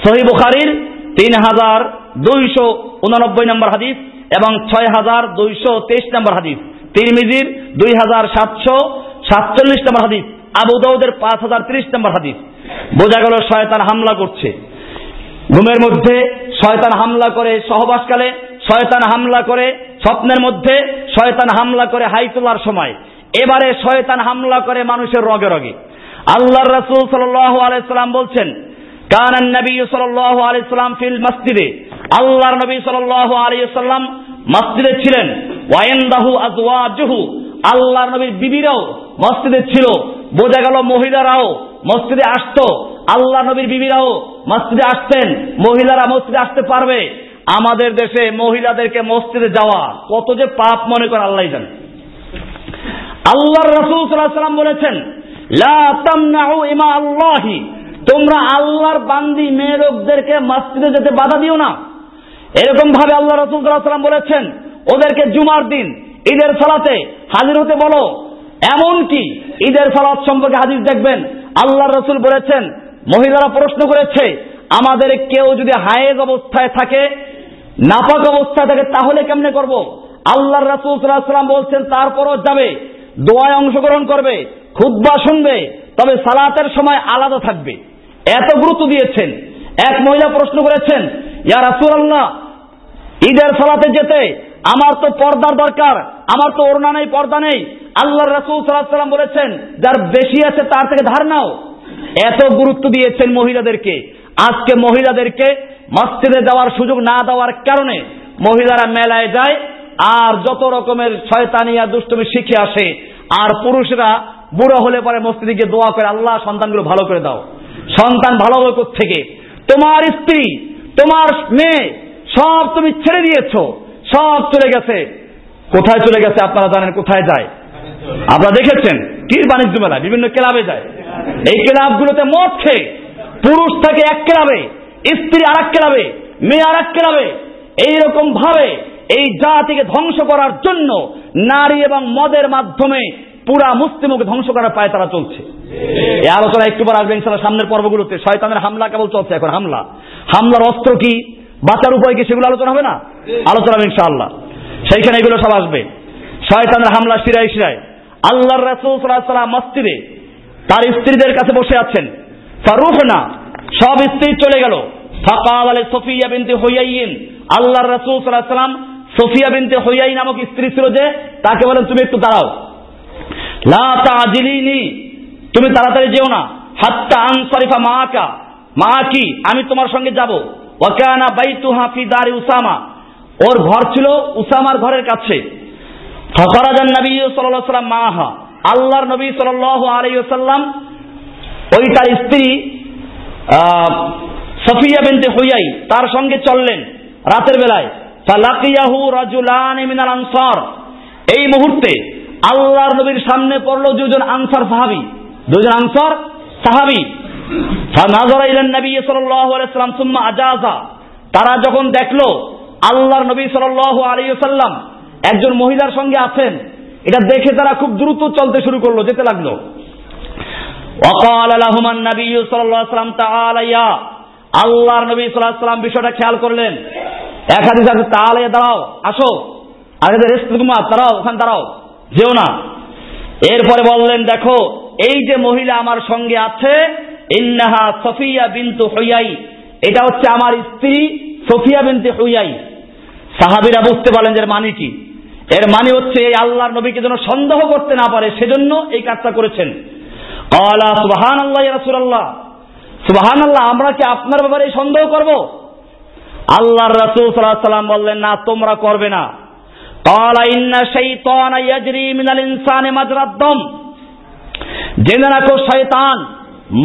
Speaker 1: সহি বুখারীর তিন হাজার দুইশো উননব্বই নম্বর হাদিস এবং ছয় হাজার দুইশো তেইশ নম্বর হাদিস। তিরমিজির দুই হাজার সাতশো সাতচল্লিশ নম্বর হাদিস। আবু দাউদের পাঁচ হাজার ত্রিশ নম্বর হাদিস। বোঝা গেল শয়তান হামলা করছে। ঘুমের মধ্যে শয়তান হামলা করে সহবাসকালে, শয়তান হামলা করে স্বপ্নের মধ্যে, শয়তান হামলা করে হাই তোলার সময়। এবারে শয়তান হামলা করে মানুষের রগে রগে। আল্লাহর রসুল সাল্লাল্লাহু আলাইহি সাল্লাম বলছেন কানান নবী সাল্লাল্লাহু আলাইহি সাল্লাম ফিল মসজিদে। আল্লাহর নবী সাল্লাল্লাহু আলাইহি সাল্লাম মসজিদে ছিলেন। ওয়াইন্দাহু আজওয়াজুহু। আল্লাহর নবীর বিবিরাও মসজিদে ছিল। বোঝা গেল মহিলারাও মসজিদে আসতো। আল্লাহ নবীর বিবিরাও মসজিদে আসতেন। মহিলারা মসজিদে আসতে পারবে। আমাদের দেশে মহিলাদেরকে মসজিদে যাওয়া কত যে পাপ মনে করে আল্লাহ জানে। আল্লাহর রসুল সাল্লাম বলেছেন ইমা আল্লাহি। তোমরা আল্লাহর বান্দি মেয়ে লোকদেরকে যেতে বাধা দিও না। এরকম ভাবে আল্লাহ রসুল সাল্লাম বলেছেন, ওদেরকে জুমার দিন, ঈদের সালাতে হাজির হতে বলো। এমন কি ঈদের সালাত সম্পর্কে হাদিস দেখবেন আল্লাহ রসুল বলেছেন, মহিলারা প্রশ্ন করেছে, আমাদের কেউ যদি হায়েজ অবস্থায় থাকে, নাপাক অবস্থায় থাকে, তাহলে কেমনে করব? আল্লাহ রসুল সাল্লাম বলছেন, তারপরও যাবে। দোয়ায় অংশগ্রহণ করবে খুদ্া শুনবে, তবে সালাতের সময় আলাদা থাকবে। এত গুরুত্ব দিয়েছেন। এক মহিলা প্রশ্ন করেছেন, ইয়া রাসুল ঈদের সালাতে যেতে আমার তো পর্দার দরকার, আমার তো ওড়না নেই, পর্দা নেই। আল্লাহ রসুল সাল্লাম বলেছেন, যার বেশি আছে তার থেকে ধার নাও। এত গুরুত্ব দিয়েছেন মহিলাদেরকে। আজকে মহিলাদেরকে মসজিদে যাওয়ার সুযোগ না দেওয়ার কারণে মহিলারা মেলায় যায় আর যত রকমের শয়তানিয়া দুষ্টমি শিখে আসে, আর পুরুষরা বুড়ো হলে পরে মসজিদে গিয়ে দোয়া করে, আল্লাহ সন্তানগুলো ভালো করে দাও। সন্তান ভালো হবে থেকে তোমার স্ত্রী, তোমার মেয়ে, সব তুমি ছেড়ে দিয়েছ, সব চলে গেছে। কোথায় চলে গেছে আপনারা জানেন, কোথায় যায়? আপনারা দেখেছেন, কি বাণিজ্য মেলায় বিভিন্ন ক্লাবে যায়। এই ক্লাবগুলোতে মদ খেয়ে, পুরুষ থাকে এক ক্লাবে, স্ত্রী আর এক ক্লাবে, মেয়ে আর এক ক্লাবে, এইরকম ভাবে এই জাতিকে ধ্বংস করার জন্য নারী এবং মদের মাধ্যমে পুরা মুসলিমকে ধ্বংস করার পায়ে তারা চলছে। এই আলোচনা একটু পর আসবে ইনশাল্লাহ সামনের পর্বগুলোতে। শয়তানের হামলা কেবল চলছে এখন, হামলা। হামলার অস্ত্র কি? বাঁচার উপায় কি সেগুলো আলোচনা হবে না? আলোচনা হবে ইনশাআল্লাহ। সেইখানে এগুলো সব আসবে। শয়তানের হামলা শিরায় শিরায় আল্লাহর রাসূল সাল্লাল্লাহু মসজিদে তার স্ত্রীদের কাছে বসে আছেন। ফারুখ না সব স্ত্রী চলে গেল। ফাকাল আলে সফিয়া বিনতে হুয়াইন আল্লাহর রাসূল আলাইহি সাল্লাম সফিয়া বিনতে হইয়াই নামক স্ত্রী ছিল যে, তাকে বলেন, তুমি একটু দাঁড়াও। লা তাজিলিনি, তুমি তাড়াতাড়ি যেও না। হাত্তা আনসারিফা মাকা মা কি? আমি তোমার সঙ্গে যাব। ওয়াকানা বাইতুহা ফি দারি উসামা। ওর ঘর ছিল উসামার ঘরের কাছে। ফকরাজান নবী সাল্লাল্লাহু সাল্লাম মাহা আল্লাহর নবী সাল্লাল্লাহু আলাইহি ওয়াসাল্লাম, ওই তার স্ত্রী সফিয়া বিনতে হুয়াই, তার সঙ্গে চললেন রাতের বেলায়। ফালাকিয়াহু রাজুলান মিনাল আনসার। এই মুহূর্তে আল্লাহর নবীর সামনে পড়ল দুজন আনসার দুজন আনসার ইলান নবী সাল্লাল্লাহু আলাইহি সাল্লাম সুম্মা আজাজা। তারা যখন দেখল আল্লাহর নবী সাল্লাল্লাহু আলাইহি সাল্লাম একজন মহিলার সঙ্গে আছেন, এটা দেখে তারা খুব দ্রুত চলতে শুরু করল, যেতে লাগল। অকাল আলহমান নবী সাল্লাহ সাল্লাম আল্লাহর নবী সাল্লাহ সাল্লাম বিষয়টা খেয়াল করলেন। এক হাদিস আছে, তাহলে দাঁড়াও, আসো। আগে রেস্ট তোমার, দাঁড়াও, ওখানে দাঁড়াও, যেও না। এরপরে বললেন, দেখো, এই যে মহিলা আমার সঙ্গে আছে, ইন্নাহা সফিয়া বিন্তু হইয়াই এটা হচ্ছে আমার স্ত্রী সফিয়া বিনতে হইয়াই সাহাবিরা বুঝতে পারলেন যে মানে কি। এর মানে হচ্ছে এই আল্লাহর নবীকে যেন সন্দেহ করতে না পারে, সেজন্য এই কাজটা করেছেন। আলা সুবাহান আল্লাহ রাসুলাল্লাহ। সুবাহান আল্লাহ আমরা কি আপনার ব্যাপারে সন্দেহ করব? আল্লাহর রাসূল সাল্লাল্লাহু সাল্লাম বললেন না তোমরা করবে না قال إن الشيطان يجري من الإنسان مجرى الدم জেনে রাখো শয়তান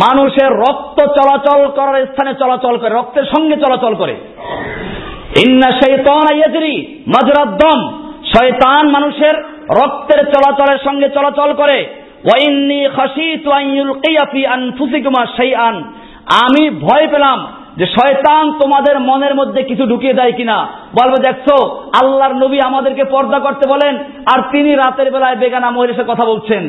Speaker 1: মানুষের রক্ত চলাচল করার স্থানে চলাচল করে রক্তের সঙ্গে চলাচল করে ইন্না শৈতান ইয়াজরি মাজরাদ দম শয়তান মানুষের রক্তের চলাচলের সঙ্গে চলাচল করে ওয়াইন্নি খাশিতু আন ইউলকিয়া ফি আনফুসিকুমা শাইআন আমি ভয় পেলাম যে শয়তান তোমাদের মনের মধ্যে কিছু ঢুকিয়ে দেয় কিনা? বলবে দেখছ আল্লাহর নবী আমাদেরকে পর্দা করতে বলেন আর তিনি রাতের বেলায় বেগানা মহিলার সাথে কথা বলছেন।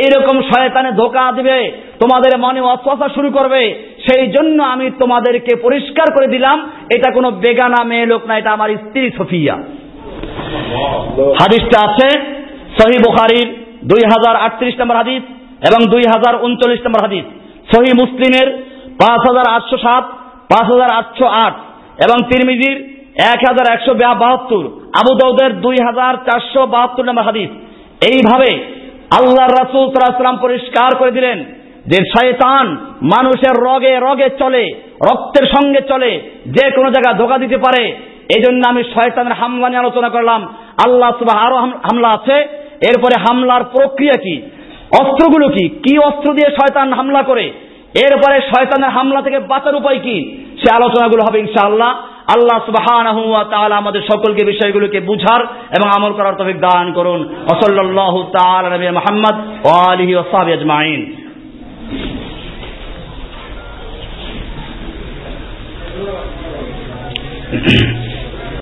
Speaker 1: এইরকম শয়তানে ধোকা দিবে তোমাদের মনে অস্বসা শুরু করবে। সেই জন্য আমি তোমাদেরকে পরিষ্কার করে দিলাম এটা কোনো বেগানা মেয়ে লোক না এটা আমার স্ত্রী সফিয়া। হাদিসটা আছে সহি বুখারির দুই হাজার আটত্রিশ নম্বর হাদিস এবং দুই হাজার উনচল্লিশ নম্বর হাদিস। সহি মুসলিমের পাঁচ হাজার আটশো সাত পাঁচ হাজার আটশো আট এবং তিরমিজির এক হাজার একশো বাহাত্তর, আবু দৌদের দুই হাজার চারশো বাহাত্তর নম্বর হাদিস। এইভাবে আল্লাহ রাসুল সাল্লাম পরিষ্কার করে দিলেন যে শয়তান মানুষের রগে রগে চলে, রক্তের সঙ্গে চলে, যে কোনো জায়গায় ধোকা দিতে পারে। এই জন্য আমি শয়তানের হামলা নিয়ে আলোচনা করলাম। আল্লাহ সুবাহ আরও হামলা আছে। এরপরে হামলার প্রক্রিয়া কি? অস্ত্রগুলো কি? কি অস্ত্র দিয়ে শয়তান হামলা করে? এরপরে শয়তানের হামলা থেকে বাঁচার উপায় কি? সে আলোচনাগুলো হবে ইনশাআল্লাহ। আল্লাহ তাআলা আমাদের সকলকে বিষয়গুলোকে বুঝার এবং আমল করার তৌফিক দান করুন। ওয়া আজমাইন